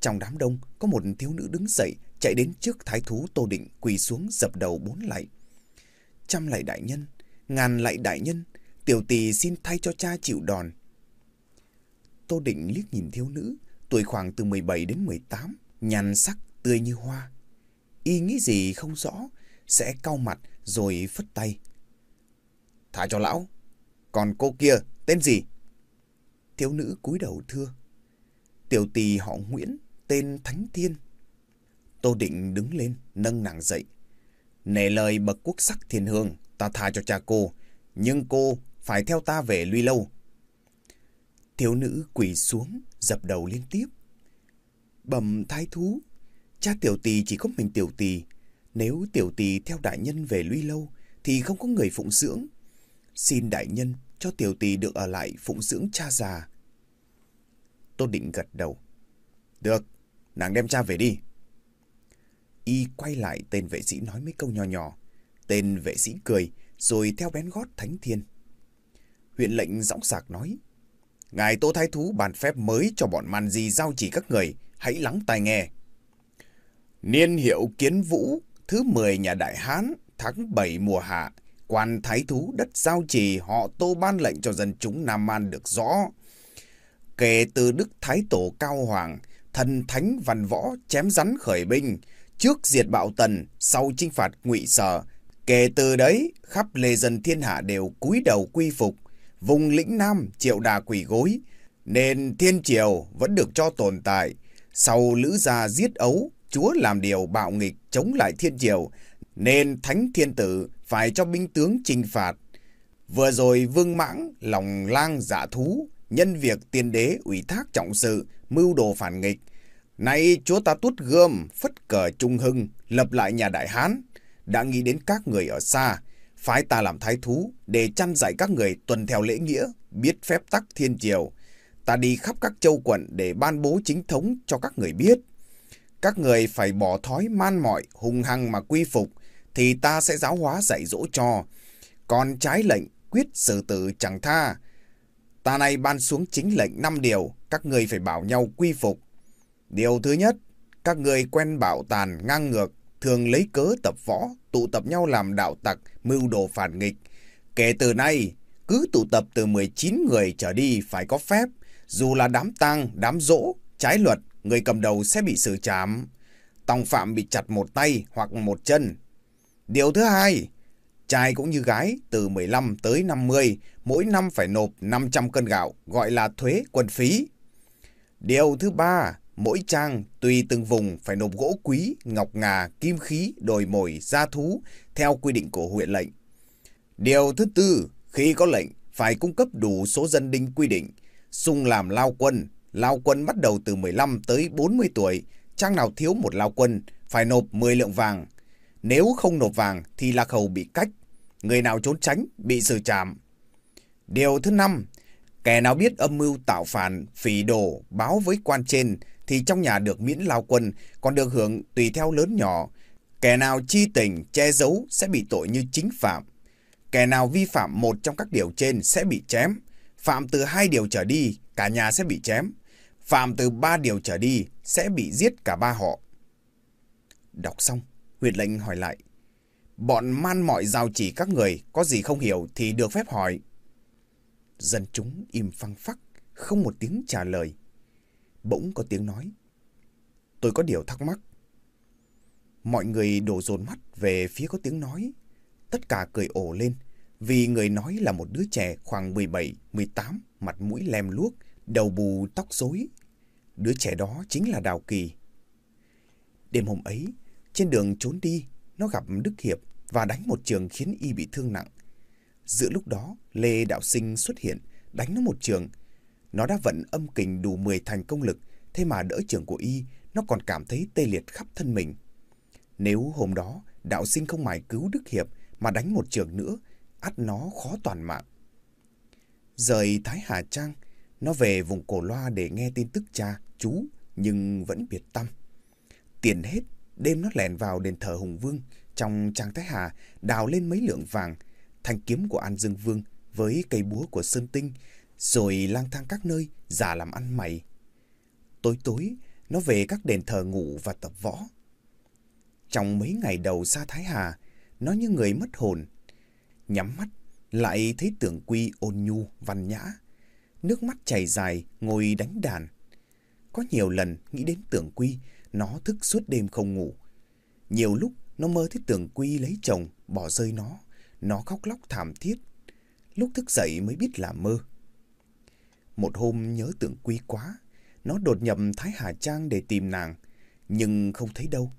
Trong đám đông có một thiếu nữ đứng dậy, chạy đến trước thái thú Tô Định quỳ xuống dập đầu bốn lạy. Trăm lạy đại nhân, ngàn lạy đại nhân, tiểu tỳ xin thay cho cha chịu đòn. Tô Định liếc nhìn thiếu nữ, tuổi khoảng từ 17 đến 18, nhàn sắc, tươi như hoa. Y nghĩ gì không rõ, sẽ cau mặt rồi phất tay. Thả cho lão. Còn cô kia, tên gì? Thiếu nữ cúi đầu thưa. Tiểu tỳ họ Nguyễn, tên Thánh Thiên. Tô Định đứng lên, nâng nàng dậy. Nể lời bậc quốc sắc thiên hương, ta tha cho cha cô, nhưng cô phải theo ta về Luy Lâu. Thiếu nữ quỳ xuống, dập đầu liên tiếp. Bầm thái thú, cha tiểu tỳ chỉ có mình tiểu tỳ. Nếu tiểu tỳ theo đại nhân về Luy Lâu, thì không có người phụng dưỡng. Xin đại nhân cho tiểu tỳ được ở lại phụng dưỡng cha già. Tô Định gật đầu. Được, nàng đem cha về đi. Y quay lại tên vệ sĩ nói mấy câu nhỏ nhỏ. Tên vệ sĩ cười, rồi theo bén gót Thánh Thiên. Huyện lệnh dõng sạc nói. Ngài Tô Thái Thú bàn phép mới cho bọn man di giao chỉ các người, hãy lắng tai nghe. Niên hiệu kiến vũ, thứ 10 nhà Đại Hán, tháng 7 mùa hạ, quan thái thú đất giao trì họ tô ban lệnh cho dân chúng Nam Man được rõ. Kể từ Đức Thái Tổ Cao Hoàng, thần thánh văn võ chém rắn khởi binh, trước diệt bạo tần, sau chinh phạt ngụy sở. Kể từ đấy, khắp lê dân thiên hạ đều cúi đầu quy phục, vùng lĩnh Nam triệu đà quỷ gối, nên thiên triều vẫn được cho tồn tại. Sau lữ gia giết ấu, chúa làm điều bạo nghịch chống lại thiên triều, nên thánh thiên tử phải cho binh tướng trinh phạt. Vừa rồi vương mãng, lòng lang dạ thú, nhân việc tiên đế ủy thác trọng sự, mưu đồ phản nghịch. Nay chúa ta tút gươm, phất cờ trung hưng, lập lại nhà Đại Hán, đã nghĩ đến các người ở xa, phái ta làm thái thú để chăn dạy các người tuần theo lễ nghĩa, biết phép tắc thiên triều. Ta đi khắp các châu quận để ban bố chính thống cho các người biết. Các người phải bỏ thói man mỏi, hung hăng mà quy phục, thì ta sẽ giáo hóa dạy dỗ cho. Còn trái lệnh, quyết xử tử chẳng tha. Ta này ban xuống chính lệnh năm điều, các người phải bảo nhau quy phục. Điều thứ nhất, các người quen bảo tàn, ngang ngược, thường lấy cớ tập võ, tụ tập nhau làm đạo tặc, mưu đồ phản nghịch. Kể từ nay, cứ tụ tập từ 19 người trở đi phải có phép, dù là đám tang, đám dỗ, trái luật, người cầm đầu sẽ bị xử trảm. Tòng phạm bị chặt một tay hoặc một chân. Điều thứ hai, trai cũng như gái từ 15 tới 50, mỗi năm phải nộp 500 cân gạo, gọi là thuế quân phí. Điều thứ ba, mỗi trang tùy từng vùng phải nộp gỗ quý, ngọc ngà, kim khí, đồi mồi, gia thú theo quy định của huyện lệnh. Điều thứ tư, khi có lệnh phải cung cấp đủ số dân đinh quy định, sung làm lao quân, lao quân bắt đầu từ 15 tới 40 tuổi, trang nào thiếu một lao quân phải nộp 10 lượng vàng. Nếu không nộp vàng thì lạc hầu bị cách, người nào trốn tránh bị xử trảm. Điều thứ năm, kẻ nào biết âm mưu tạo phản, phỉ đồ, báo với quan trên thì trong nhà được miễn lao quân, còn được hưởng tùy theo lớn nhỏ. Kẻ nào chi tình, che giấu sẽ bị tội như chính phạm. Kẻ nào vi phạm một trong các điều trên sẽ bị chém. Phạm từ hai điều trở đi, cả nhà sẽ bị chém. Phạm từ ba điều trở đi, sẽ bị giết cả ba họ. Đọc xong, huyền lệnh hỏi lại. Bọn man mọi giao chỉ các người, có gì không hiểu thì được phép hỏi. Dân chúng im phăng phắc, không một tiếng trả lời. Bỗng có tiếng nói. Tôi có điều thắc mắc. Mọi người đổ dồn mắt về phía có tiếng nói. Tất cả cười ồ lên, vì người nói là một đứa trẻ khoảng 17, 18, mặt mũi lem luốc, đầu bù tóc rối. Đứa trẻ đó chính là Đào Kỳ. Đêm hôm ấy, trên đường trốn đi, nó gặp Đức Hiệp và đánh một trường khiến y bị thương nặng. Giữa lúc đó, Lê Đạo Sinh xuất hiện, đánh nó một trường. Nó đã vận âm kình đủ 10 thành công lực, thế mà đỡ trường của y, nó còn cảm thấy tê liệt khắp thân mình. Nếu hôm đó, Đạo Sinh không mải cứu Đức Hiệp mà đánh một trường nữa, ắt nó khó toàn mạng. Rời Thái Hà Trang, nó về vùng cổ loa để nghe tin tức cha, chú, nhưng vẫn biệt tâm. Tiền hết, đêm nó lẻn vào đền thờ Hùng Vương, trong trang Thái Hà đào lên mấy lượng vàng, thanh kiếm của An Dương Vương với cây búa của Sơn Tinh, rồi lang thang các nơi giả làm ăn mày. Tối tối, nó về các đền thờ ngủ và tập võ. Trong mấy ngày đầu xa Thái Hà, nó như người mất hồn. Nhắm mắt, lại thấy tưởng quy ôn nhu, văn nhã. Nước mắt chảy dài, ngồi đánh đàn. Có nhiều lần nghĩ đến tưởng quy, nó thức suốt đêm không ngủ. Nhiều lúc nó mơ thấy tưởng quy lấy chồng, bỏ rơi nó. Nó khóc lóc thảm thiết. Lúc thức dậy mới biết là mơ. Một hôm nhớ tưởng quy quá. Nó đột nhập Thái Hà Trang để tìm nàng. Nhưng không thấy đâu.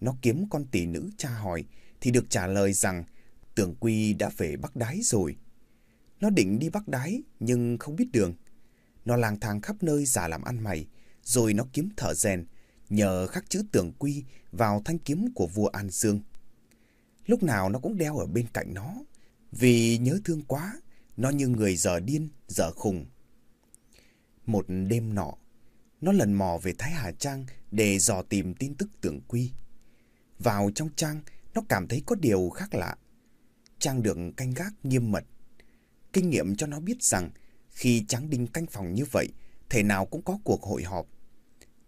Nó kiếm con tỷ nữ tra hỏi thì được trả lời rằng tưởng quy đã về Bắc Đái rồi. Nó định đi Bắc Đái nhưng không biết đường. Nó lang thang khắp nơi giả làm ăn mày, rồi nó kiếm thợ rèn, nhờ khắc chữ tường quy vào thanh kiếm của vua An Dương. Lúc nào nó cũng đeo ở bên cạnh nó, vì nhớ thương quá, nó như người dở điên, dở khùng. Một đêm nọ, nó lần mò về Thái Hà Trang để dò tìm tin tức tưởng quy. Vào trong trang, nó cảm thấy có điều khác lạ. Trang được canh gác nghiêm mật. Kinh nghiệm cho nó biết rằng khi Tráng Đinh canh phòng như vậy, thể nào cũng có cuộc hội họp.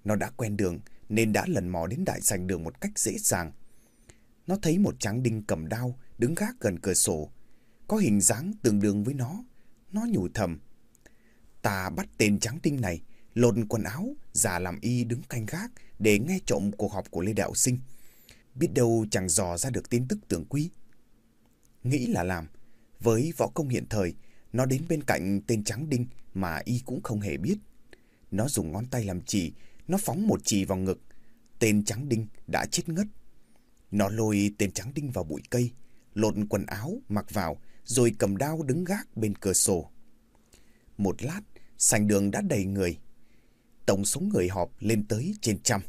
Nó đã quen đường nên đã lần mò đến đại sảnh đường một cách dễ dàng. Nó thấy một Tráng Đinh cầm đao đứng gác gần cửa sổ. Có hình dáng tương đương với nó. Nó nhủ thầm. Ta bắt tên Tráng Đinh này, lột quần áo, giả làm y đứng canh gác để nghe trộm cuộc họp của Lê Đạo Sinh. Biết đâu chẳng dò ra được tin tức tưởng quý. Nghĩ là làm. Với võ công hiện thời, nó đến bên cạnh tên Tráng Đinh mà y cũng không hề biết. Nó dùng ngón tay làm chỉ, nó phóng một chỉ vào ngực. Tên trắng Đinh đã chết ngất. Nó lôi tên trắng Đinh vào bụi cây, lột quần áo, mặc vào, rồi cầm đao đứng gác bên cửa sổ. Một lát, sành đường đã đầy người. Tổng số người họp lên tới trên trăm.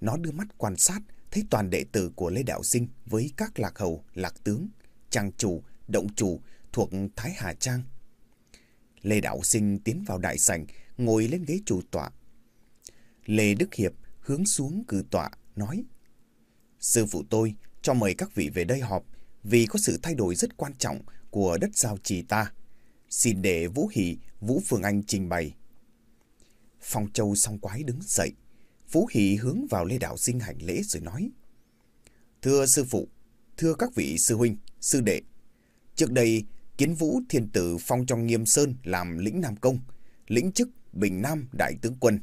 Nó đưa mắt quan sát, thấy toàn đệ tử của Lê Đạo Sinh với các lạc hầu, lạc tướng, trang chủ, động chủ thuộc Thái Hà Trang. Lê Đạo Sinh tiến vào đại sảnh, ngồi lên ghế chủ tọa. Lê Đức Hiệp hướng xuống cử tọa, nói Sư phụ tôi cho mời các vị về đây họp vì có sự thay đổi rất quan trọng của đất giao trì ta. Xin để Vũ Hỷ, Vũ Phương Anh trình bày. Phong Châu song quái đứng dậy. Vũ Hỷ hướng vào Lê Đạo Sinh hành lễ rồi nói Thưa sư phụ, thưa các vị sư huynh, sư đệ. Trước đây, Kiến Vũ Thiên Tử phong trong Nghiêm Sơn làm lĩnh Nam Công, lĩnh chức Bình Nam Đại Tướng Quân.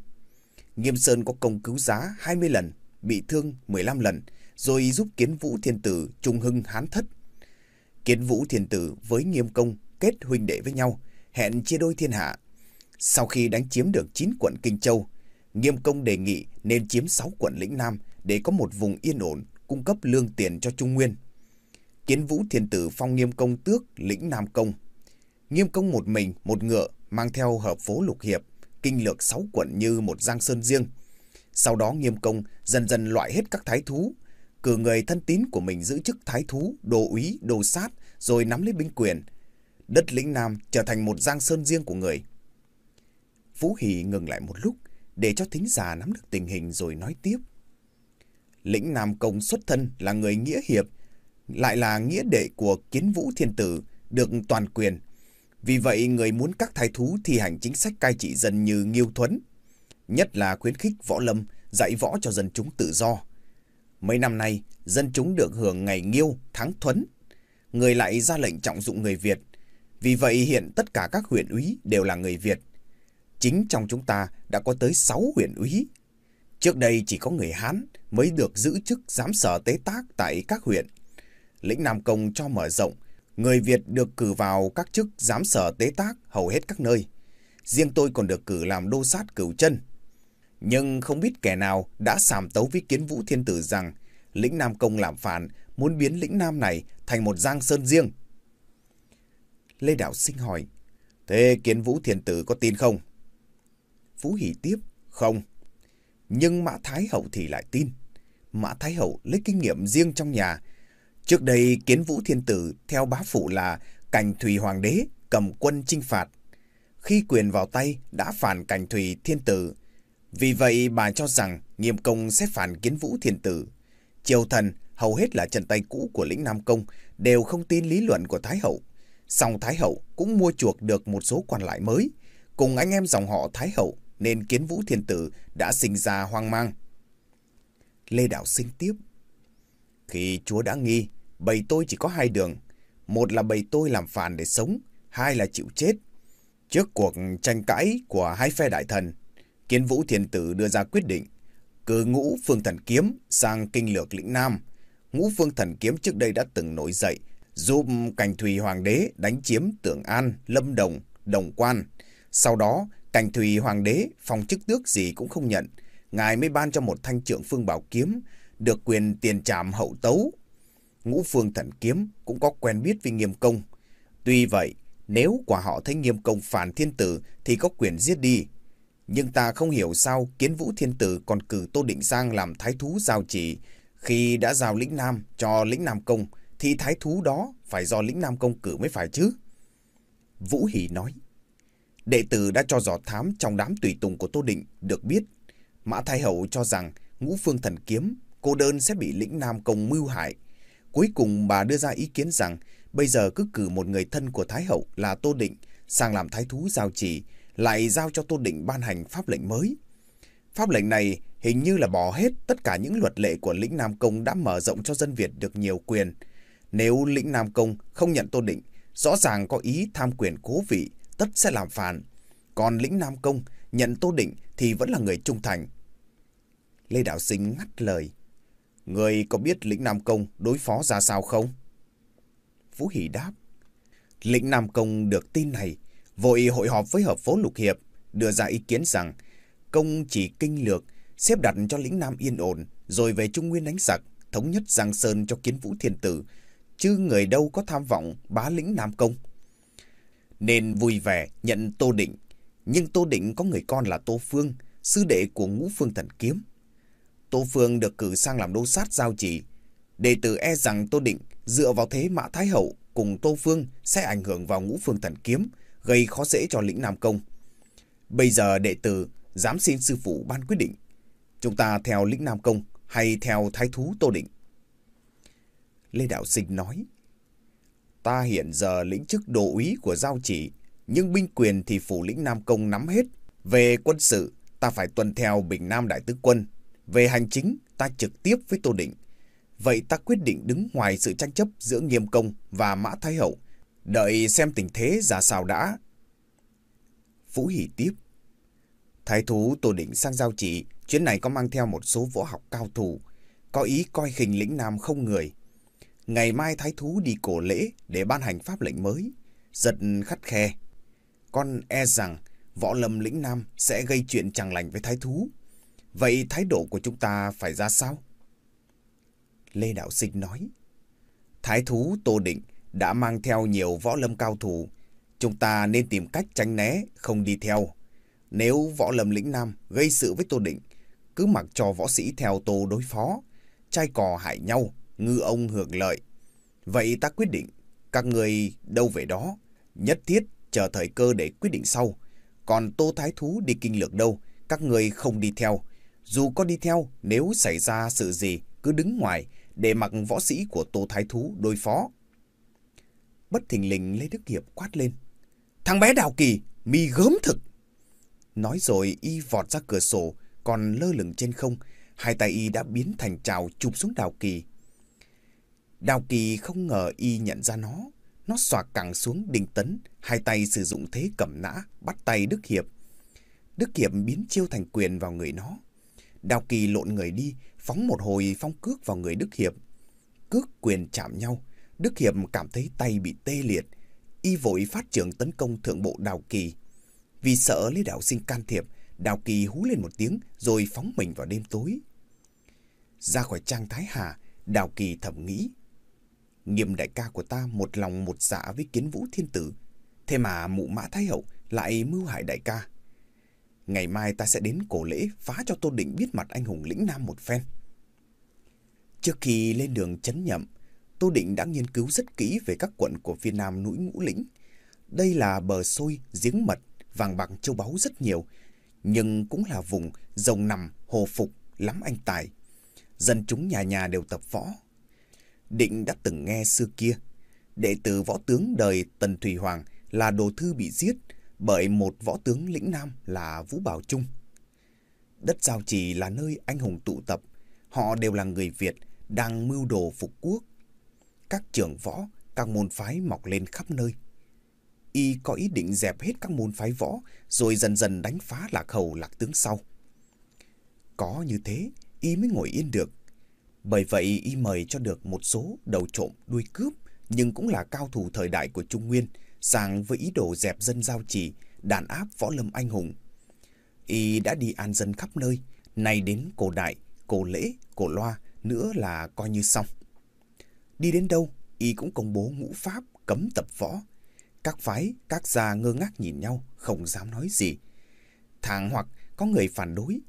Nghiêm Sơn có công cứu giá 20 lần, bị thương 15 lần, rồi giúp Kiến Vũ Thiên Tử trung hưng hán thất. Kiến Vũ Thiên Tử với Nghiêm Công kết huynh đệ với nhau, hẹn chia đôi thiên hạ. Sau khi đánh chiếm được 9 quận Kinh Châu, Nghiêm Công đề nghị nên chiếm 6 quận lĩnh Nam để có một vùng yên ổn, cung cấp lương tiền cho Trung Nguyên. Kiến Vũ Thiên Tử phong Nghiêm Công tước lĩnh Nam Công. Nghiêm Công một mình, một ngựa, mang theo hợp phố lục hiệp, kinh lược sáu quận như một giang sơn riêng. Sau đó Nghiêm Công dần dần loại hết các thái thú, cử người thân tín của mình giữ chức thái thú, đồ úy, đồ sát, rồi nắm lấy binh quyền. Đất lĩnh Nam trở thành một giang sơn riêng của người. Phú Hỷ ngừng lại một lúc, để cho thính giả nắm được tình hình rồi nói tiếp. Lĩnh Nam Công xuất thân là người nghĩa hiệp, lại là nghĩa đệ của kiến vũ thiên tử, được toàn quyền. Vì vậy, người muốn các thái thú thi hành chính sách cai trị dân như nghiêu thuấn, nhất là khuyến khích võ lâm dạy võ cho dân chúng tự do. Mấy năm nay, dân chúng được hưởng ngày nghiêu, tháng thuấn. Người lại ra lệnh trọng dụng người Việt. Vì vậy hiện tất cả các huyện úy đều là người Việt. Chính trong chúng ta đã có tới 6 huyện úy. Trước đây chỉ có người Hán mới được giữ chức giám sở tế tác tại các huyện. Lĩnh Nam Công cho mở rộng, người Việt được cử vào các chức giám sở tế tác hầu hết các nơi. Riêng tôi còn được cử làm đô sát cửu chân. Nhưng không biết kẻ nào đã sàm tấu với kiến vũ thiên tử rằng lĩnh Nam Công làm phản muốn biến lĩnh Nam này thành một giang sơn riêng. Lê Đạo Sinh hỏi, thế kiến vũ thiên tử có tin không? Phú Hỷ tiếp, không. Nhưng Mã Thái Hậu thì lại tin. Mã Thái Hậu lấy kinh nghiệm riêng trong nhà. Trước đây kiến vũ thiên tử theo bá phụ là cảnh thủy hoàng đế cầm quân chinh phạt. Khi quyền vào tay đã phản cảnh thủy thiên tử. Vì vậy bà cho rằng nghiêm công sẽ phản kiến vũ thiên tử. Triều thần hầu hết là chân tay cũ của lĩnh Nam Công đều không tin lý luận của Thái Hậu. Song Thái Hậu cũng mua chuộc được một số quan lại mới. Cùng anh em dòng họ Thái Hậu nên kiến vũ thiên tử đã sinh ra hoang mang. Lê Đạo Sinh tiếp. Khi chúa đã nghi, bầy tôi chỉ có hai đường. Một là bầy tôi làm phản để sống, hai là chịu chết. Trước cuộc tranh cãi của hai phe đại thần, kiến vũ thiền tử đưa ra quyết định cử ngũ phương thần kiếm sang kinh lược lĩnh Nam. Ngũ phương thần kiếm trước đây đã từng nổi dậy, giúp cảnh thùy hoàng đế đánh chiếm Tượng An, Lâm Đồng, Đồng Quan. Sau đó, cảnh thùy hoàng đế phòng chức tước gì cũng không nhận. Ngài mới ban cho một thanh trượng phương bảo kiếm, được quyền tiền trảm hậu tấu. Ngũ phương thần kiếm cũng có quen biết với nghiêm công. Tuy vậy, nếu quả họ thấy nghiêm công phản thiên tử thì có quyền giết đi. Nhưng ta không hiểu sao kiến vũ thiên tử còn cử Tô Định Giang làm thái thú giao chỉ. Khi đã giao lĩnh Nam cho lĩnh Nam Công, thì thái thú đó phải do lĩnh Nam Công cử mới phải chứ. Vũ Hỷ nói, đệ tử đã cho dò thám trong đám tùy tùng của Tô Định được biết. Mã Thái Hậu cho rằng ngũ phương thần kiếm, cô đơn sẽ bị lĩnh Nam Công mưu hại. Cuối cùng bà đưa ra ý kiến rằng bây giờ cứ cử một người thân của Thái Hậu là Tô Định sang làm thái thú giao chỉ lại giao cho Tô Định ban hành pháp lệnh mới. Pháp lệnh này hình như là bỏ hết tất cả những luật lệ của lĩnh Nam Công đã mở rộng cho dân Việt được nhiều quyền. Nếu lĩnh Nam Công không nhận Tô Định, rõ ràng có ý tham quyền cố vị, tất sẽ làm phản. Còn lĩnh Nam Công nhận Tô Định thì vẫn là người trung thành. Lê Đạo Sinh ngắt lời. Người có biết lĩnh Nam Công đối phó ra sao không? Vũ Hỷ đáp. Lĩnh Nam Công được tin này vội hội họp với hợp phố lục hiệp, đưa ra ý kiến rằng công chỉ kinh lược, xếp đặt cho lĩnh Nam yên ổn, rồi về Trung Nguyên đánh giặc, thống nhất Giang Sơn cho kiến vũ thiên tử, chứ người đâu có tham vọng bá lĩnh Nam Công. Nên vui vẻ nhận Tô Định, nhưng Tô Định có người con là Tô Phương, sư đệ của ngũ phương thần kiếm. Tô Phương được cử sang làm đô sát giao chỉ. Đệ tử e rằng Tô Định dựa vào thế Mã Thái Hậu cùng Tô Phương sẽ ảnh hưởng vào ngũ phương thần kiếm, gây khó dễ cho lĩnh Nam Công. Bây giờ đệ tử dám xin sư phụ ban quyết định. Chúng ta theo lĩnh Nam Công hay theo thái thú Tô Định? Lê Đạo Sinh nói, Ta hiện giờ lĩnh chức đồ úy của giao chỉ, nhưng binh quyền thì phủ lĩnh Nam Công nắm hết. Về quân sự, ta phải tuân theo Bình Nam Đại Tứ Quân. Về hành chính, ta trực tiếp với Tô Định. Vậy ta quyết định đứng ngoài sự tranh chấp giữa Nghiêm Công và Mã Thái Hậu Đợi xem tình thế ra sao đã. Phú Hỷ tiếp. Thái thú Tô Định sang giao chỉ, chuyến này có mang theo một số võ học cao thủ, có ý coi khinh lĩnh Nam không người. Ngày mai Thái thú đi cổ lễ để ban hành pháp lệnh mới, giật khắt khe. Con e rằng võ lâm lĩnh Nam sẽ gây chuyện chẳng lành với Thái thú. Vậy thái độ của chúng ta phải ra sao? Lê Đạo Sinh nói. Thái thú Tô Định đã mang theo nhiều võ lâm cao thủ. Chúng ta nên tìm cách tránh né, không đi theo. Nếu võ lâm lĩnh Nam gây sự với Tô Định, cứ mặc cho võ sĩ theo Tô đối phó, trai cò hại nhau, ngư ông hưởng lợi. Vậy ta quyết định, các người đâu về đó, nhất thiết chờ thời cơ để quyết định sau. Còn Tô Thái Thú đi kinh lược đâu, các người không đi theo. Dù có đi theo, nếu xảy ra sự gì, cứ đứng ngoài, để mặc võ sĩ của Tô Thái Thú đối phó. Bất thình lình Lê Đức Hiệp quát lên. Thằng bé Đào Kỳ, mi gớm thực. Nói rồi y vọt ra cửa sổ, còn lơ lửng trên không, hai tay y đã biến thành trào chụp xuống Đào Kỳ. Đào Kỳ không ngờ y nhận ra nó. Nó xòa cẳng xuống đình tấn, hai tay sử dụng thế cầm nã, bắt tay Đức Hiệp. Đức Hiệp biến chiêu thành quyền vào người nó. Đào Kỳ lộn người đi, phóng một hồi phong cước vào người Đức Hiệp. Cước quyền chạm nhau, Đức Hiệp cảm thấy tay bị tê liệt. Y vội phát trưởng tấn công thượng bộ Đào Kỳ. Vì sợ Lê Đạo Sinh can thiệp, Đào Kỳ hú lên một tiếng rồi phóng mình vào đêm tối. Ra khỏi trang Thái Hà, Đào Kỳ thầm nghĩ. Nghiêm đại ca của ta một lòng một dạ với kiến vũ thiên tử. Thế mà mụ mã Thái Hậu lại mưu hại đại ca. Ngày mai ta sẽ đến cổ lễ phá cho Tô Định biết mặt anh hùng lĩnh nam một phen. Trước khi lên đường chấn nhậm, Tô Định đã nghiên cứu rất kỹ về các quận của phía nam núi Ngũ Lĩnh. Đây là bờ sôi, giếng mật, vàng bạc châu báu rất nhiều, nhưng cũng là vùng rồng nằm, hồ phục, lắm anh tài. Dân chúng nhà nhà đều tập võ. Định đã từng nghe xưa kia, đệ tử võ tướng đời Tần Thủy Hoàng là đồ thư bị giết bởi một võ tướng lĩnh nam là Vũ Bảo Trung. Đất Giao Trì là nơi anh hùng tụ tập, họ đều là người Việt đang mưu đồ phục quốc. Các trưởng võ, các môn phái mọc lên khắp nơi. Y có ý định dẹp hết các môn phái võ rồi dần dần đánh phá lạc hầu lạc tướng sau. Có như thế, Y mới ngồi yên được. Bởi vậy Y mời cho được một số đầu trộm đuôi cướp nhưng cũng là cao thủ thời đại của Trung Nguyên sang với ý đồ dẹp dân giao trì, đàn áp võ lâm anh hùng. Y đã đi an dân khắp nơi, nay đến cổ đại, cổ lễ, cổ loa, nữa là coi như xong. Đi đến đâu, Y cũng công bố ngũ pháp, cấm tập võ. Các phái, các gia ngơ ngác nhìn nhau, không dám nói gì. Thẳng hoặc có người phản đối,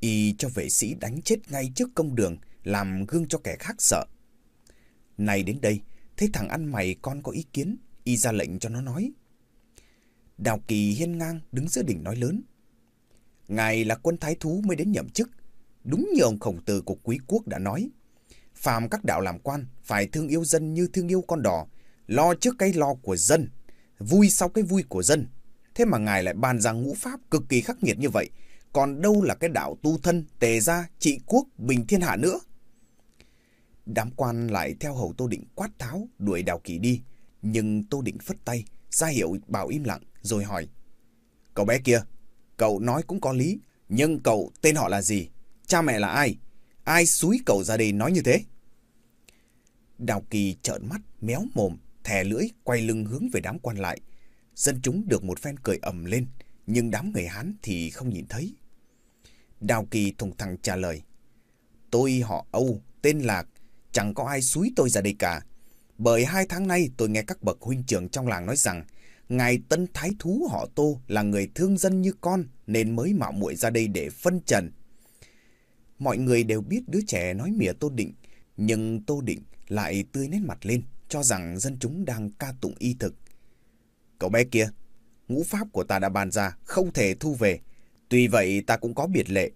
Y cho vệ sĩ đánh chết ngay trước công đường, làm gương cho kẻ khác sợ. Này đến đây, thấy thằng ăn mày con có ý kiến, y ra lệnh cho nó nói. Đào Kỳ hiên ngang đứng giữa đỉnh nói lớn. Ngài là quân thái thú mới đến nhậm chức. Đúng như ông khổng tử của quý quốc đã nói. Phàm các đạo làm quan phải thương yêu dân như thương yêu con đỏ. Lo trước cái lo của dân. Vui sau cái vui của dân. Thế mà ngài lại bàn ra ngũ pháp cực kỳ khắc nghiệt như vậy. Còn đâu là cái đạo tu thân, tề gia, trị quốc, bình thiên hạ nữa. Đám quan lại theo hầu Tô Định quát tháo, đuổi Đào Kỳ đi. Nhưng Tô Định phất tay, ra hiệu bảo im lặng, rồi hỏi. Cậu bé kia, cậu nói cũng có lý, nhưng cậu tên họ là gì? Cha mẹ là ai? Ai xúi cậu ra đây nói như thế? Đào Kỳ trợn mắt, méo mồm, thè lưỡi, quay lưng hướng về đám quan lại. Dân chúng được một phen cười ầm lên, nhưng đám người Hán thì không nhìn thấy. Đào Kỳ thùng thẳng trả lời. Tôi họ Âu, tên Lạc, chẳng có ai xúi tôi ra đây cả. Bởi hai tháng nay tôi nghe các bậc huynh trưởng trong làng nói rằng Ngài Tân Thái Thú họ Tô là người thương dân như con nên mới mạo muội ra đây để phân trần. Mọi người đều biết đứa trẻ nói mỉa Tô Định, nhưng Tô Định lại tươi nét mặt lên, cho rằng dân chúng đang ca tụng y thực. Cậu bé kia, ngũ pháp của ta đã bàn ra, không thể thu về. Tuy vậy ta cũng có biệt lệ.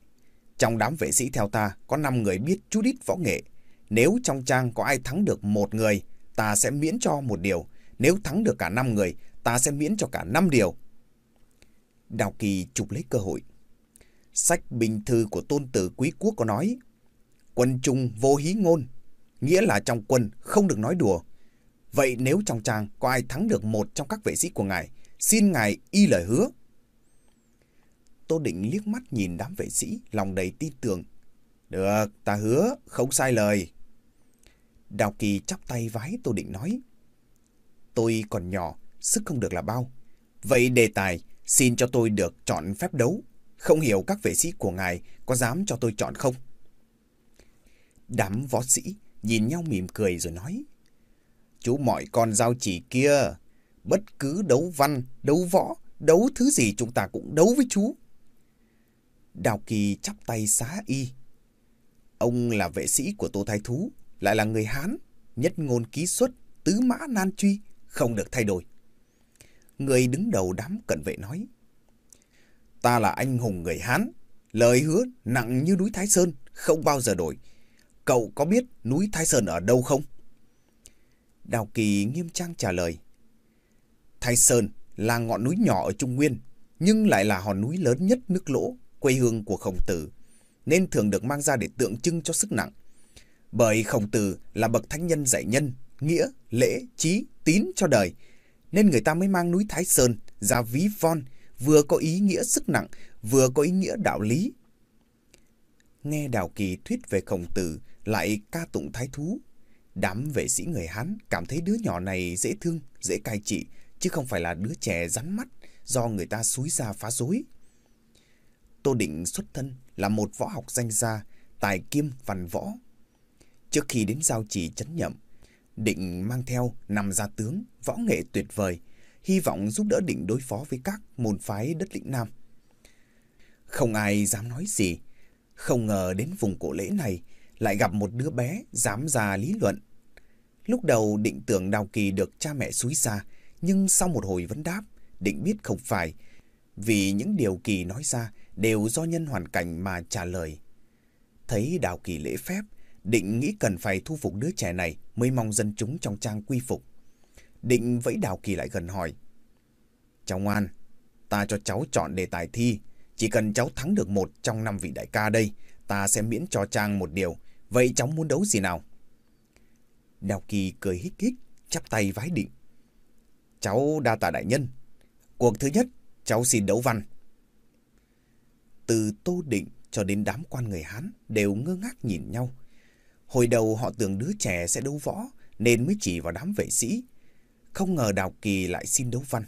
Trong đám vệ sĩ theo ta có 5 người biết chút ít võ nghệ. Nếu trong trang có ai thắng được một người, ta sẽ miễn cho một điều. Nếu thắng được cả 5 người, ta sẽ miễn cho cả 5 điều. Đào Kỳ chụp lấy cơ hội. Sách bình thư của tôn tử quý quốc có nói, quân trung vô hí ngôn, nghĩa là trong quân không được nói đùa. Vậy nếu trong trang có ai thắng được một trong các vệ sĩ của ngài, xin ngài y lời hứa. Tô Định liếc mắt nhìn đám vệ sĩ, lòng đầy tin tưởng. Được, ta hứa, không sai lời. Đào Kỳ chắp tay vái Tô Định nói. Tôi còn nhỏ, sức không được là bao. Vậy đề tài, xin cho tôi được chọn phép đấu. Không hiểu các vệ sĩ của ngài có dám cho tôi chọn không? Đám võ sĩ nhìn nhau mỉm cười rồi nói. Chú mọi con giao chỉ kia, bất cứ đấu văn, đấu võ, đấu thứ gì chúng ta cũng đấu với chú. Đào Kỳ chắp tay xá y. Ông là vệ sĩ của Tô Thái Thú, lại là người Hán, nhất ngôn ký xuất, tứ mã nan truy, không được thay đổi. Người đứng đầu đám cận vệ nói. Ta là anh hùng người Hán, Lời hứa nặng như núi Thái Sơn, không bao giờ đổi. Cậu có biết núi Thái Sơn ở đâu không? Đào Kỳ nghiêm trang trả lời. Thái Sơn là ngọn núi nhỏ ở Trung Nguyên, nhưng lại là hòn núi lớn nhất nước lỗ, quê hương của khổng tử, nên thường được mang ra để tượng trưng cho sức nặng. Bởi khổng tử là bậc thánh nhân dạy nhân, nghĩa, lễ, trí, tín cho đời, nên người ta mới mang núi Thái Sơn ra ví von, vừa có ý nghĩa sức nặng, vừa có ý nghĩa đạo lý. Nghe Đào Kỳ thuyết về khổng tử, lại ca tụng thái thú. Đám vệ sĩ người Hán cảm thấy đứa nhỏ này dễ thương, dễ cai trị, chứ không phải là đứa trẻ rắn mắt do người ta xúi ra phá rối. Tô Định xuất thân là một võ học danh gia, tài kiêm văn võ. Trước khi đến giao chỉ chấn nhậm, Định mang theo năm gia tướng, võ nghệ tuyệt vời, hy vọng giúp đỡ Định đối phó với các môn phái đất lĩnh Nam. Không ai dám nói gì, không ngờ đến vùng cổ lễ này lại gặp một đứa bé dám ra lý luận. Lúc đầu Định tưởng Đào Kỳ được cha mẹ xúi ra, nhưng sau một hồi vấn đáp, Định biết không phải, vì những điều Kỳ nói ra đều do nhân hoàn cảnh mà trả lời. Thấy Đào Kỳ lễ phép, Định nghĩ cần phải thu phục đứa trẻ này mới mong dân chúng trong trang quy phục. Định vẫy Đào Kỳ lại gần hỏi. Cháu ngoan, ta cho cháu chọn đề tài thi. Chỉ cần cháu thắng được một trong năm vị đại ca đây, ta sẽ miễn cho Trang một điều. Vậy cháu muốn đấu gì nào? Đào Kỳ cười hít hít, chắp tay vái định. Cháu đa tạ đại nhân. Cuộc thứ nhất, cháu xin đấu văn. Từ Tô Định cho đến đám quan người Hán đều ngơ ngác nhìn nhau. Hồi đầu họ tưởng đứa trẻ sẽ đấu võ nên mới chỉ vào đám vệ sĩ. Không ngờ Đào Kỳ lại xin đấu văn.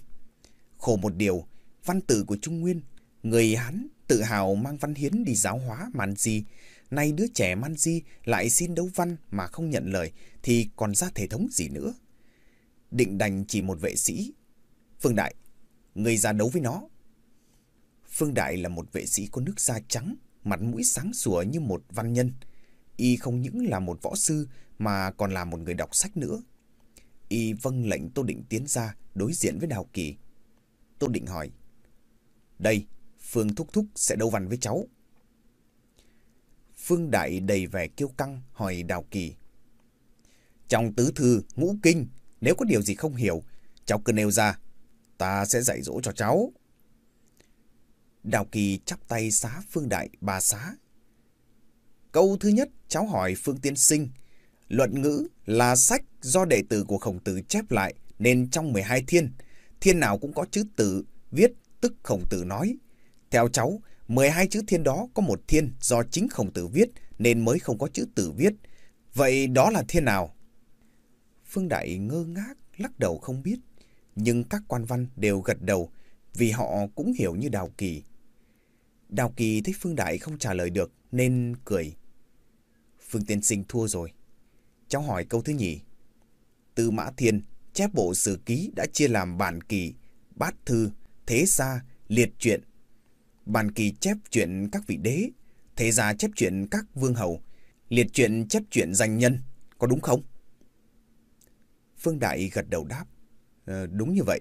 Khổ một điều, văn tử của Trung Nguyên, người Hán tự hào mang văn hiến đi giáo hóa Man Di. Nay đứa trẻ Man Di lại xin đấu văn mà không nhận lời thì còn ra thể thống gì nữa. Định đành chỉ một vệ sĩ. Phương Đại, người ra đấu với nó. Phương Đại là một vệ sĩ có nước da trắng, mặt mũi sáng sủa như một văn nhân. Y không những là một võ sư mà còn là một người đọc sách nữa. Y vâng lệnh Tô Định tiến ra đối diện với Đào Kỳ. Tô Định hỏi. Đây, Phương Thúc Thúc sẽ đấu văn với cháu. Phương Đại đầy vẻ kiêu căng hỏi Đào Kỳ. Trong tứ thư, ngũ kinh, nếu có điều gì không hiểu, cháu cứ nêu ra. Ta sẽ dạy dỗ cho cháu. Đào Kỳ chắp tay xá Phương Đại bà xá. Câu thứ nhất, cháu hỏi Phương Tiên Sinh. Luận ngữ là sách do đệ tử của khổng tử chép lại, nên trong 12 thiên, thiên nào cũng có chữ tử viết, tức khổng tử nói. Theo cháu, 12 chữ thiên đó có một thiên do chính khổng tử viết, nên mới không có chữ tử viết. Vậy đó là thiên nào? Phương Đại ngơ ngác, lắc đầu không biết. Nhưng các quan văn đều gật đầu, vì họ cũng hiểu như Đào Kỳ. Đào Kỳ thấy Phương Đại không trả lời được, nên cười. Phương Tiên Sinh thua rồi. Cháu hỏi câu thứ nhì. Tư Mã Thiên, chép bộ sử ký đã chia làm bản kỳ, bát thư, thế gia, liệt truyện. Bản kỳ chép chuyện các vị đế, thế gia chép chuyện các vương hầu, liệt truyện chép chuyện danh nhân, có đúng không? Phương Đại gật đầu đáp. Ờ, đúng như vậy.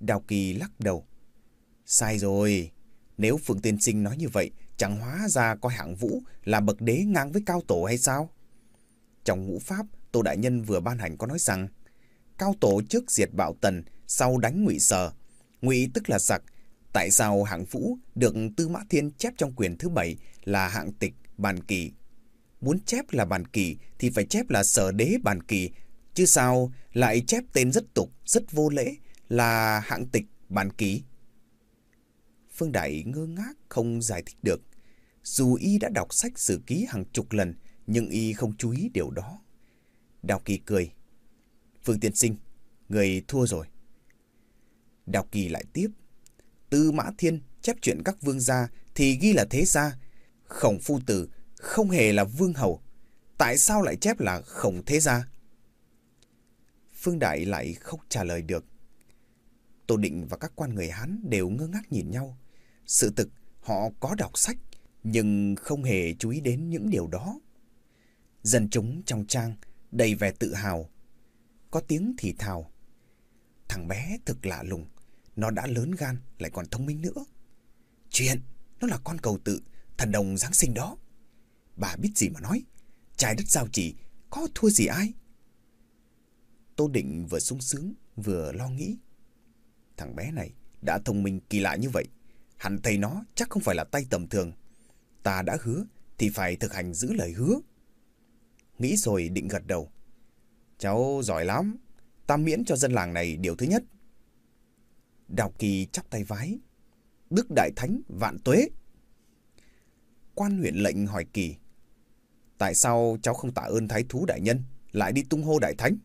Đào Kỳ lắc đầu. Sai rồi. Nếu Phương Tiên Sinh nói như vậy, chẳng hóa ra coi hạng vũ là bậc đế ngang với cao tổ hay sao? Trong ngũ pháp, Tô Đại Nhân vừa ban hành có nói rằng cao tổ trước diệt bạo tần, sau đánh ngụy sở. Ngụy tức là giặc. Tại sao hạng vũ được Tư Mã Thiên chép trong quyền thứ bảy là hạng tịch, bàn kỳ? Muốn chép là bàn kỳ thì phải chép là sở đế bàn kỳ Chứ sao lại chép tên rất tục, rất vô lễ là hạng tịch bàn ký. Phương Đại ngơ ngác không giải thích được. Dù y đã đọc sách sử ký hàng chục lần, nhưng y không chú ý điều đó. Đào Kỳ cười. Phương Tiên Sinh, người thua rồi. Đào Kỳ lại tiếp. Tư Mã Thiên chép chuyện các vương gia thì ghi là thế gia. Khổng phu tử không hề là vương hầu. Tại sao lại chép là khổng thế gia? Phương Đại lại không trả lời được. Tô Định và các quan người Hán đều ngơ ngác nhìn nhau. Sự thực, họ có đọc sách, nhưng không hề chú ý đến những điều đó. Dân chúng trong trang đầy vẻ tự hào. Có tiếng thì thào. Thằng bé thực lạ lùng, nó đã lớn gan lại còn thông minh nữa. Chuyện, Nó là con cầu tự, thần đồng Giáng sinh đó. Bà biết gì mà nói. Trái đất giao chỉ, có thua gì ai? Tô Định vừa sung sướng, vừa lo nghĩ. Thằng bé này đã thông minh kỳ lạ như vậy. Hẳn thầy nó chắc không phải là tay tầm thường. Ta đã hứa thì phải thực hành giữ lời hứa. Nghĩ rồi định gật đầu. Cháu giỏi lắm. Ta miễn cho dân làng này điều thứ nhất. Đào Kỳ chắp tay vái. Đức Đại Thánh vạn tuế. Quan huyện lệnh hỏi Kỳ. Tại sao cháu không tạ ơn Thái Thú Đại Nhân, lại đi tung hô Đại Thánh?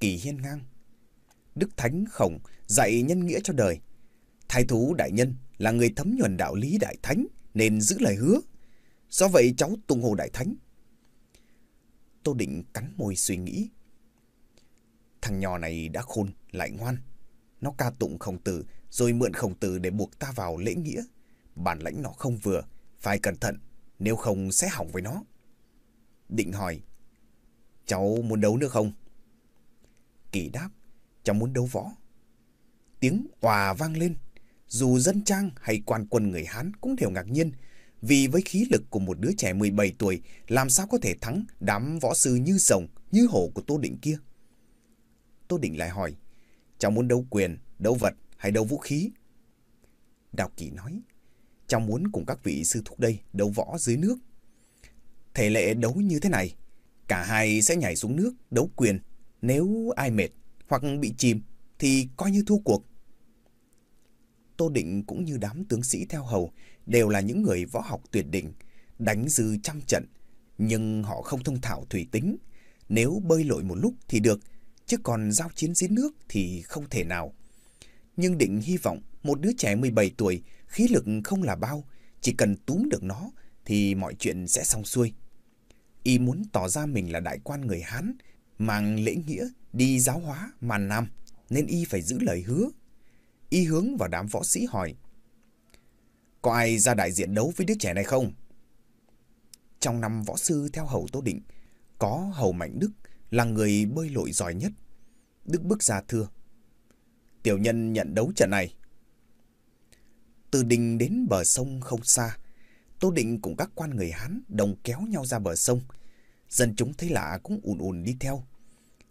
Kỳ hiên ngang. Đức Thánh Khổng dạy nhân nghĩa cho đời. Thái Thú Đại Nhân là người thấm nhuần đạo lý Đại Thánh nên giữ lời hứa. Do vậy cháu tung hồ Đại Thánh. Tô Định cắn môi suy nghĩ. Thằng nhỏ này đã khôn, lại ngoan. Nó ca tụng khổng tử, rồi mượn khổng tử để buộc ta vào lễ nghĩa. Bản lãnh nó không vừa, phải cẩn thận, nếu không sẽ hỏng với nó. Định hỏi, cháu muốn đấu nữa không? Kỳ đáp, cháu muốn đấu võ. Tiếng hòa vang lên, dù dân trang hay quan quân người Hán cũng đều ngạc nhiên, vì với khí lực của một đứa trẻ 17 tuổi, làm sao có thể thắng đám võ sư như rồng, như hổ của Tô Định kia? Tô Định lại hỏi, cháu muốn đấu quyền, đấu vật hay đấu vũ khí? Đào Kỳ nói, cháu muốn cùng các vị sư thúc đây đấu võ dưới nước. Thể lệ đấu như thế này, cả hai sẽ nhảy xuống nước đấu quyền. Nếu ai mệt hoặc bị chìm thì coi như thua cuộc. Tô Định cũng như đám tướng sĩ theo hầu đều là những người võ học tuyệt đỉnh, đánh dư trăm trận, nhưng họ không thông thạo thủy tính. Nếu bơi lội một lúc thì được, chứ còn giao chiến dưới nước thì không thể nào. Nhưng Định hy vọng một đứa trẻ 17 tuổi, khí lực không là bao, chỉ cần túm được nó thì mọi chuyện sẽ xong xuôi. Y muốn tỏ ra mình là đại quan người Hán, mang lễ nghĩa đi giáo hóa màn Nam, nên Y phải giữ lời hứa. Y hướng vào đám võ sĩ hỏi, có ai ra đại diện đấu với đứa trẻ này không? Trong năm võ sư theo hầu Tô Định, có hầu Mạnh Đức là người bơi lội giỏi nhất. Đức bước ra thưa. Tiểu nhân nhận đấu trận này. Từ đình đến bờ sông không xa, Tô Định cùng các quan người Hán đồng kéo nhau ra bờ sông. Dân chúng thấy lạ cũng ùn ùn đi theo.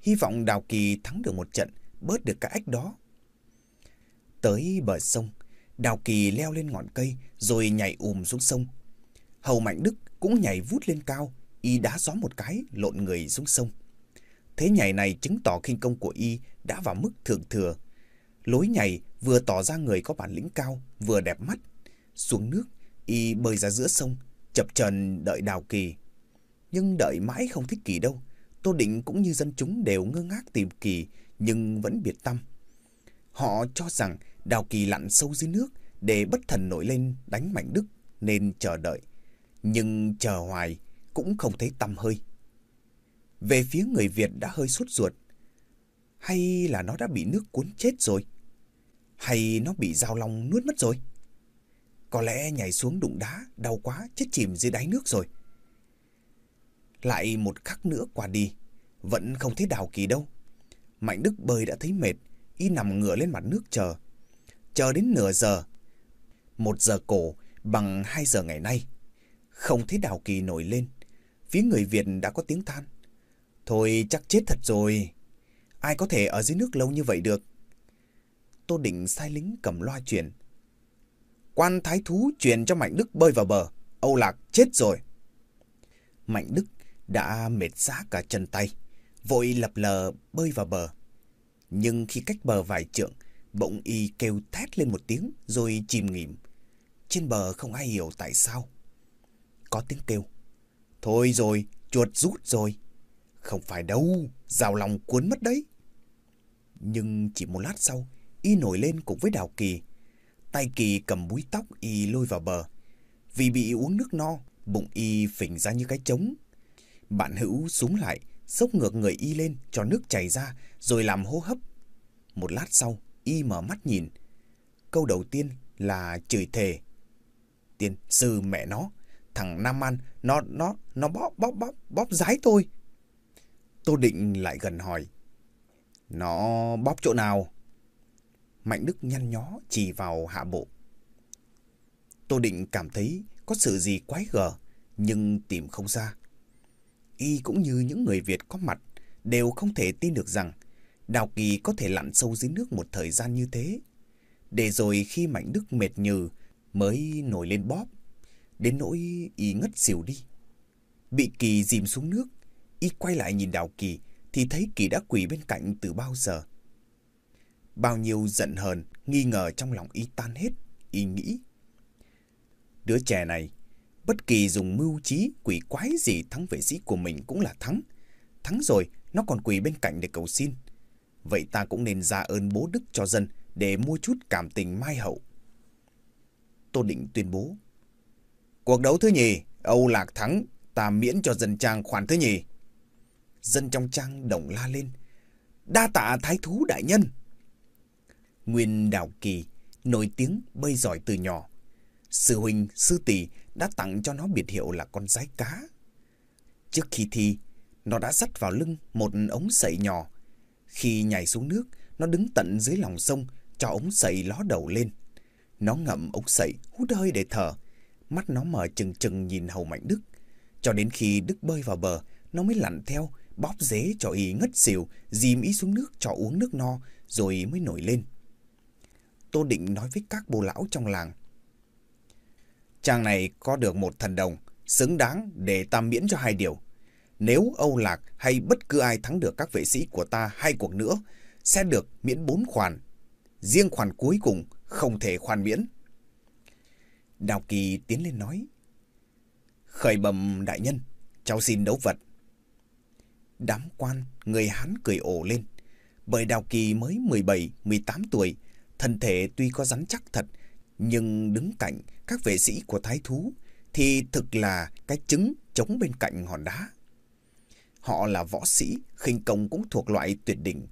Hy vọng Đào Kỳ thắng được một trận, bớt được cái ách đó. Tới bờ sông, Đào Kỳ leo lên ngọn cây rồi nhảy ùm xuống sông. Hầu Mạnh Đức cũng nhảy vút lên cao, y đá gió một cái lộn người xuống sông. Thế nhảy này chứng tỏ khinh công của y đã vào mức thượng thừa. Lối nhảy vừa tỏ ra người có bản lĩnh cao, vừa đẹp mắt. Xuống nước, y bơi ra giữa sông, chập trần đợi Đào Kỳ. Nhưng đợi mãi không thích Kỳ đâu. Tô Định cũng như dân chúng đều ngơ ngác tìm Kỳ, nhưng vẫn biệt tâm. Họ cho rằng Đào Kỳ lặn sâu dưới nước để bất thần nổi lên đánh Mạnh Đức nên chờ đợi. Nhưng chờ hoài cũng không thấy tăm hơi. Về phía người Việt đã hơi sốt ruột. Hay là nó đã bị nước cuốn chết rồi? Hay nó bị dao long nuốt mất rồi? Có lẽ nhảy xuống đụng đá, đau quá, chết chìm dưới đáy nước rồi. Lại một khắc nữa qua đi, vẫn không thấy Đào Kỳ đâu. Mạnh Đức bơi đã thấy mệt, y nằm ngửa lên mặt nước chờ. Chờ đến nửa giờ, một giờ cổ bằng hai giờ ngày nay. Không thấy Đào Kỳ nổi lên. Phía người Việt đã có tiếng than. Thôi chắc chết thật rồi. Ai có thể ở dưới nước lâu như vậy được? Tô Định sai lính cầm loa truyền. Quan thái thú truyền cho Mạnh Đức bơi vào bờ. Âu Lạc chết rồi. Mạnh Đức đã mệt giá cả chân tay. Vội lập lờ bơi vào bờ. Nhưng khi cách bờ vài trượng, bỗng y kêu thét lên một tiếng rồi chìm nghỉm. Trên bờ không ai hiểu tại sao. Có tiếng kêu. Thôi rồi, chuột rút rồi. Không phải đâu, rào lòng cuốn mất đấy. Nhưng chỉ một lát sau, y nổi lên cùng với Đào Kỳ. Tay Kỳ cầm búi tóc y lôi vào bờ. Vì bị uống nước no, bụng y phình ra như cái trống. Bạn hữu súng lại, xốc ngược người y lên cho nước chảy ra rồi làm hô hấp. Một lát sau, y mở mắt nhìn. Câu đầu tiên là chửi thề. Tiên sư mẹ nó, thằng Nam An, nó, nó, nó bóp, bóp, bóp, bóp rái tôi. Tô Định lại gần hỏi. Nó bóp chỗ nào? Mạnh Đức nhăn nhó chỉ vào hạ bộ. Tô Định cảm thấy có sự gì quái gở, nhưng tìm không ra. Y cũng như những người Việt có mặt đều không thể tin được rằng Đào Kỳ có thể lặn sâu dưới nước một thời gian như thế. Để rồi khi Mạnh Đức mệt nhừ mới nổi lên bóp, đến nỗi y ngất xỉu đi. Bị Kỳ dìm xuống nước, y quay lại nhìn Đào Kỳ thì thấy Kỳ đã quỳ bên cạnh từ bao giờ. Bao nhiêu giận hờn, nghi ngờ trong lòng y tan hết, y nghĩ. Đứa trẻ này, bất kỳ dùng mưu trí quỷ quái gì thắng vệ sĩ của mình cũng là thắng. Thắng rồi, nó còn quỳ bên cạnh để cầu xin. Vậy ta cũng nên ra ơn bố đức cho dân để mua chút cảm tình mai hậu. Tô Định tuyên bố. Cuộc đấu thứ nhì, Âu Lạc thắng, ta miễn cho dân trang khoản thứ nhì. Dân trong trang đồng la lên. Đa tạ thái thú đại nhân. Nguyên Đào Kỳ nổi tiếng bơi giỏi từ nhỏ. Sư huynh, sư tỷ đã tặng cho nó biệt hiệu là con rái cá. Trước khi thi, nó đã dắt vào lưng một ống sậy nhỏ. Khi nhảy xuống nước, nó đứng tận dưới lòng sông cho ống sậy ló đầu lên. Nó ngậm ống sậy, hút hơi để thở. Mắt nó mở chừng chừng nhìn Hầu Mạnh Đức. Cho đến khi Đức bơi vào bờ, nó mới lặn theo, bóp dế cho y ngất xỉu, dìm y xuống nước cho uống nước no, rồi mới nổi lên. Tô Định nói với các bồ lão trong làng. Chàng này có được một thần đồng, xứng đáng để ta miễn cho hai điều. Nếu Âu Lạc hay bất cứ ai thắng được các vệ sĩ của ta hai cuộc nữa, sẽ được miễn bốn khoản. Riêng khoản cuối cùng không thể khoan miễn. Đào Kỳ tiến lên nói. Khởi bầm đại nhân, cháu xin đấu vật. Đám quan, người Hán cười ổ lên. Bởi Đào Kỳ mới 17, 18 tuổi, thân thể tuy có rắn chắc thật, nhưng đứng cạnh các vệ sĩ của thái thú thì thực là cái trứng chống bên cạnh hòn đá. Họ là võ sĩ, khinh công cũng thuộc loại tuyệt đỉnh.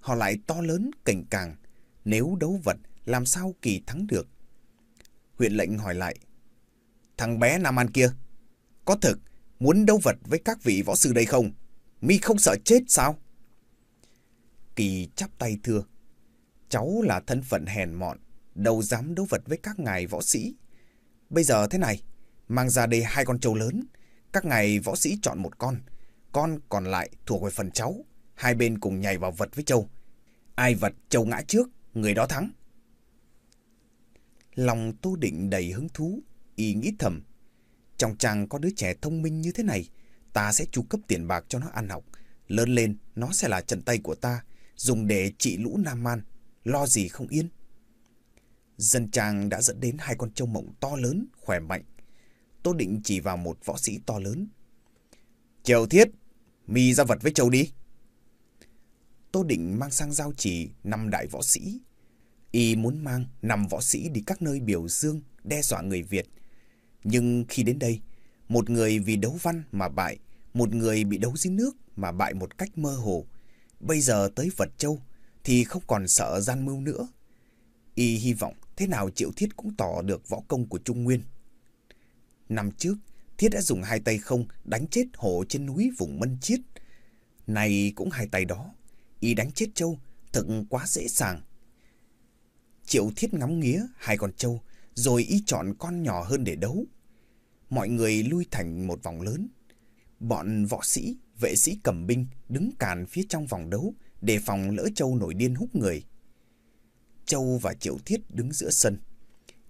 Họ lại to lớn, cảnh càng. Nếu đấu vật, làm sao kỳ thắng được? Huyện lệnh hỏi lại. Thằng bé Nam An kia, có thực muốn đấu vật với các vị võ sư đây không? Mi không sợ chết sao? Kỳ chắp tay thưa. Cháu là thân phận hèn mọn, đâu dám đấu vật với các ngài võ sĩ. Bây giờ thế này, mang ra đây hai con trâu lớn. Các ngài võ sĩ chọn một con, con còn lại thuộc về phần cháu. Hai bên cùng nhảy vào vật với trâu Ai vật trâu ngã trước, người đó thắng. Lòng Tô Định đầy hứng thú, y nghĩ thầm. Trong chàng có đứa trẻ thông minh như thế này, ta sẽ chu cấp tiền bạc cho nó ăn học. Lớn lên, nó sẽ là trận tay của ta, dùng để trị lũ Nam Man, lo gì không yên. Dân trang đã dẫn đến hai con trâu mộng to lớn, khỏe mạnh. Tô Định chỉ vào một võ sĩ to lớn. Triều Thiết, mi ra vật với châu đi. Tô Định mang sang giao chỉ năm đại võ sĩ. Y muốn mang năm võ sĩ đi các nơi biểu dương, đe dọa người Việt. Nhưng khi đến đây, một người vì đấu văn mà bại, một người bị đấu dưới nước mà bại một cách mơ hồ. Bây giờ tới vật châu thì không còn sợ gian mưu nữa. Y hy vọng thế nào Triệu Thiết cũng tỏ được võ công của Trung Nguyên. Năm trước, Thiết đã dùng hai tay không đánh chết hổ trên núi vùng Mân Chiết. Này cũng hai tay đó, y đánh chết trâu, thật quá dễ dàng. Triệu Thiết ngắm nghía hai con trâu, rồi y chọn con nhỏ hơn để đấu. Mọi người lui thành một vòng lớn. Bọn võ sĩ, vệ sĩ cầm binh đứng càn phía trong vòng đấu, để phòng lỡ trâu nổi điên hút người. Châu và Triệu Thiết đứng giữa sân.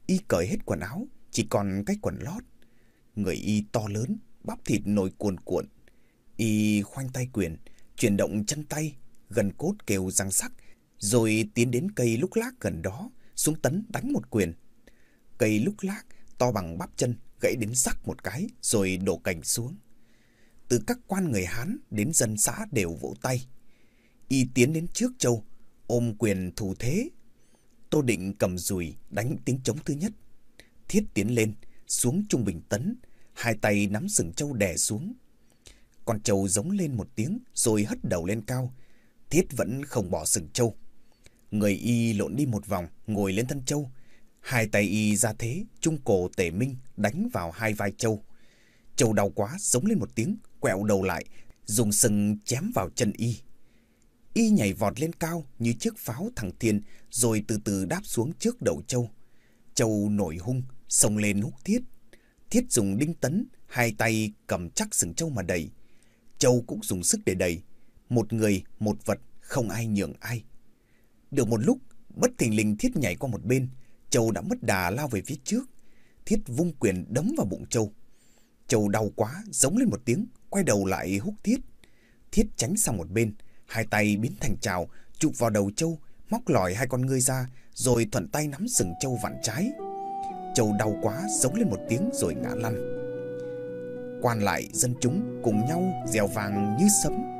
Y cởi hết quần áo, chỉ còn cái quần lót. Người y to lớn, bắp thịt nổi cuồn cuộn. Y khoanh tay quyền, chuyển động chân tay, gần cốt kêu răng sắc, rồi tiến đến cây lúc lác gần đó, xuống tấn đánh một quyền. Cây lúc lác to bằng bắp chân, gãy đến sắc một cái, rồi đổ cành xuống. Từ các quan người Hán đến dân xã đều vỗ tay. Y tiến đến trước châu, ôm quyền thủ thế. Tô Định cầm dùi đánh tiếng trống thứ nhất. Thiết tiến lên, xuống trung bình tấn, hai tay nắm sừng châu đè xuống. Con trâu giống lên một tiếng rồi hất đầu lên cao. Thiết vẫn không bỏ sừng trâu. Người y lộn đi một vòng, ngồi lên thân trâu. Hai tay y ra thế, trung cổ tể minh đánh vào hai vai trâu. Trâu đau quá, giống lên một tiếng, quẹo đầu lại, dùng sừng chém vào chân y. Y nhảy vọt lên cao như chiếc pháo thẳng thiên, rồi từ từ đáp xuống trước đầu châu. Châu nổi hung, Xông lên húc thiết. Thiết dùng đinh tấn, hai tay cầm chắc sừng châu mà đẩy. Châu cũng dùng sức để đẩy. Một người, một vật, không ai nhường ai. Được một lúc, bất thình lình thiết nhảy qua một bên. Châu đã mất đà lao về phía trước. Thiết vung quyền đấm vào bụng Châu. Châu đau quá, giống lên một tiếng, quay đầu lại húc thiết. Thiết tránh sang một bên, hai tay biến thành trào, chụp vào đầu Châu, móc lòi hai con ngươi ra, rồi thuận tay nắm sừng Châu vặn trái. Châu đau quá, giống lên một tiếng rồi ngã lăn. Quan lại dân chúng cùng nhau dèo vàng như sấm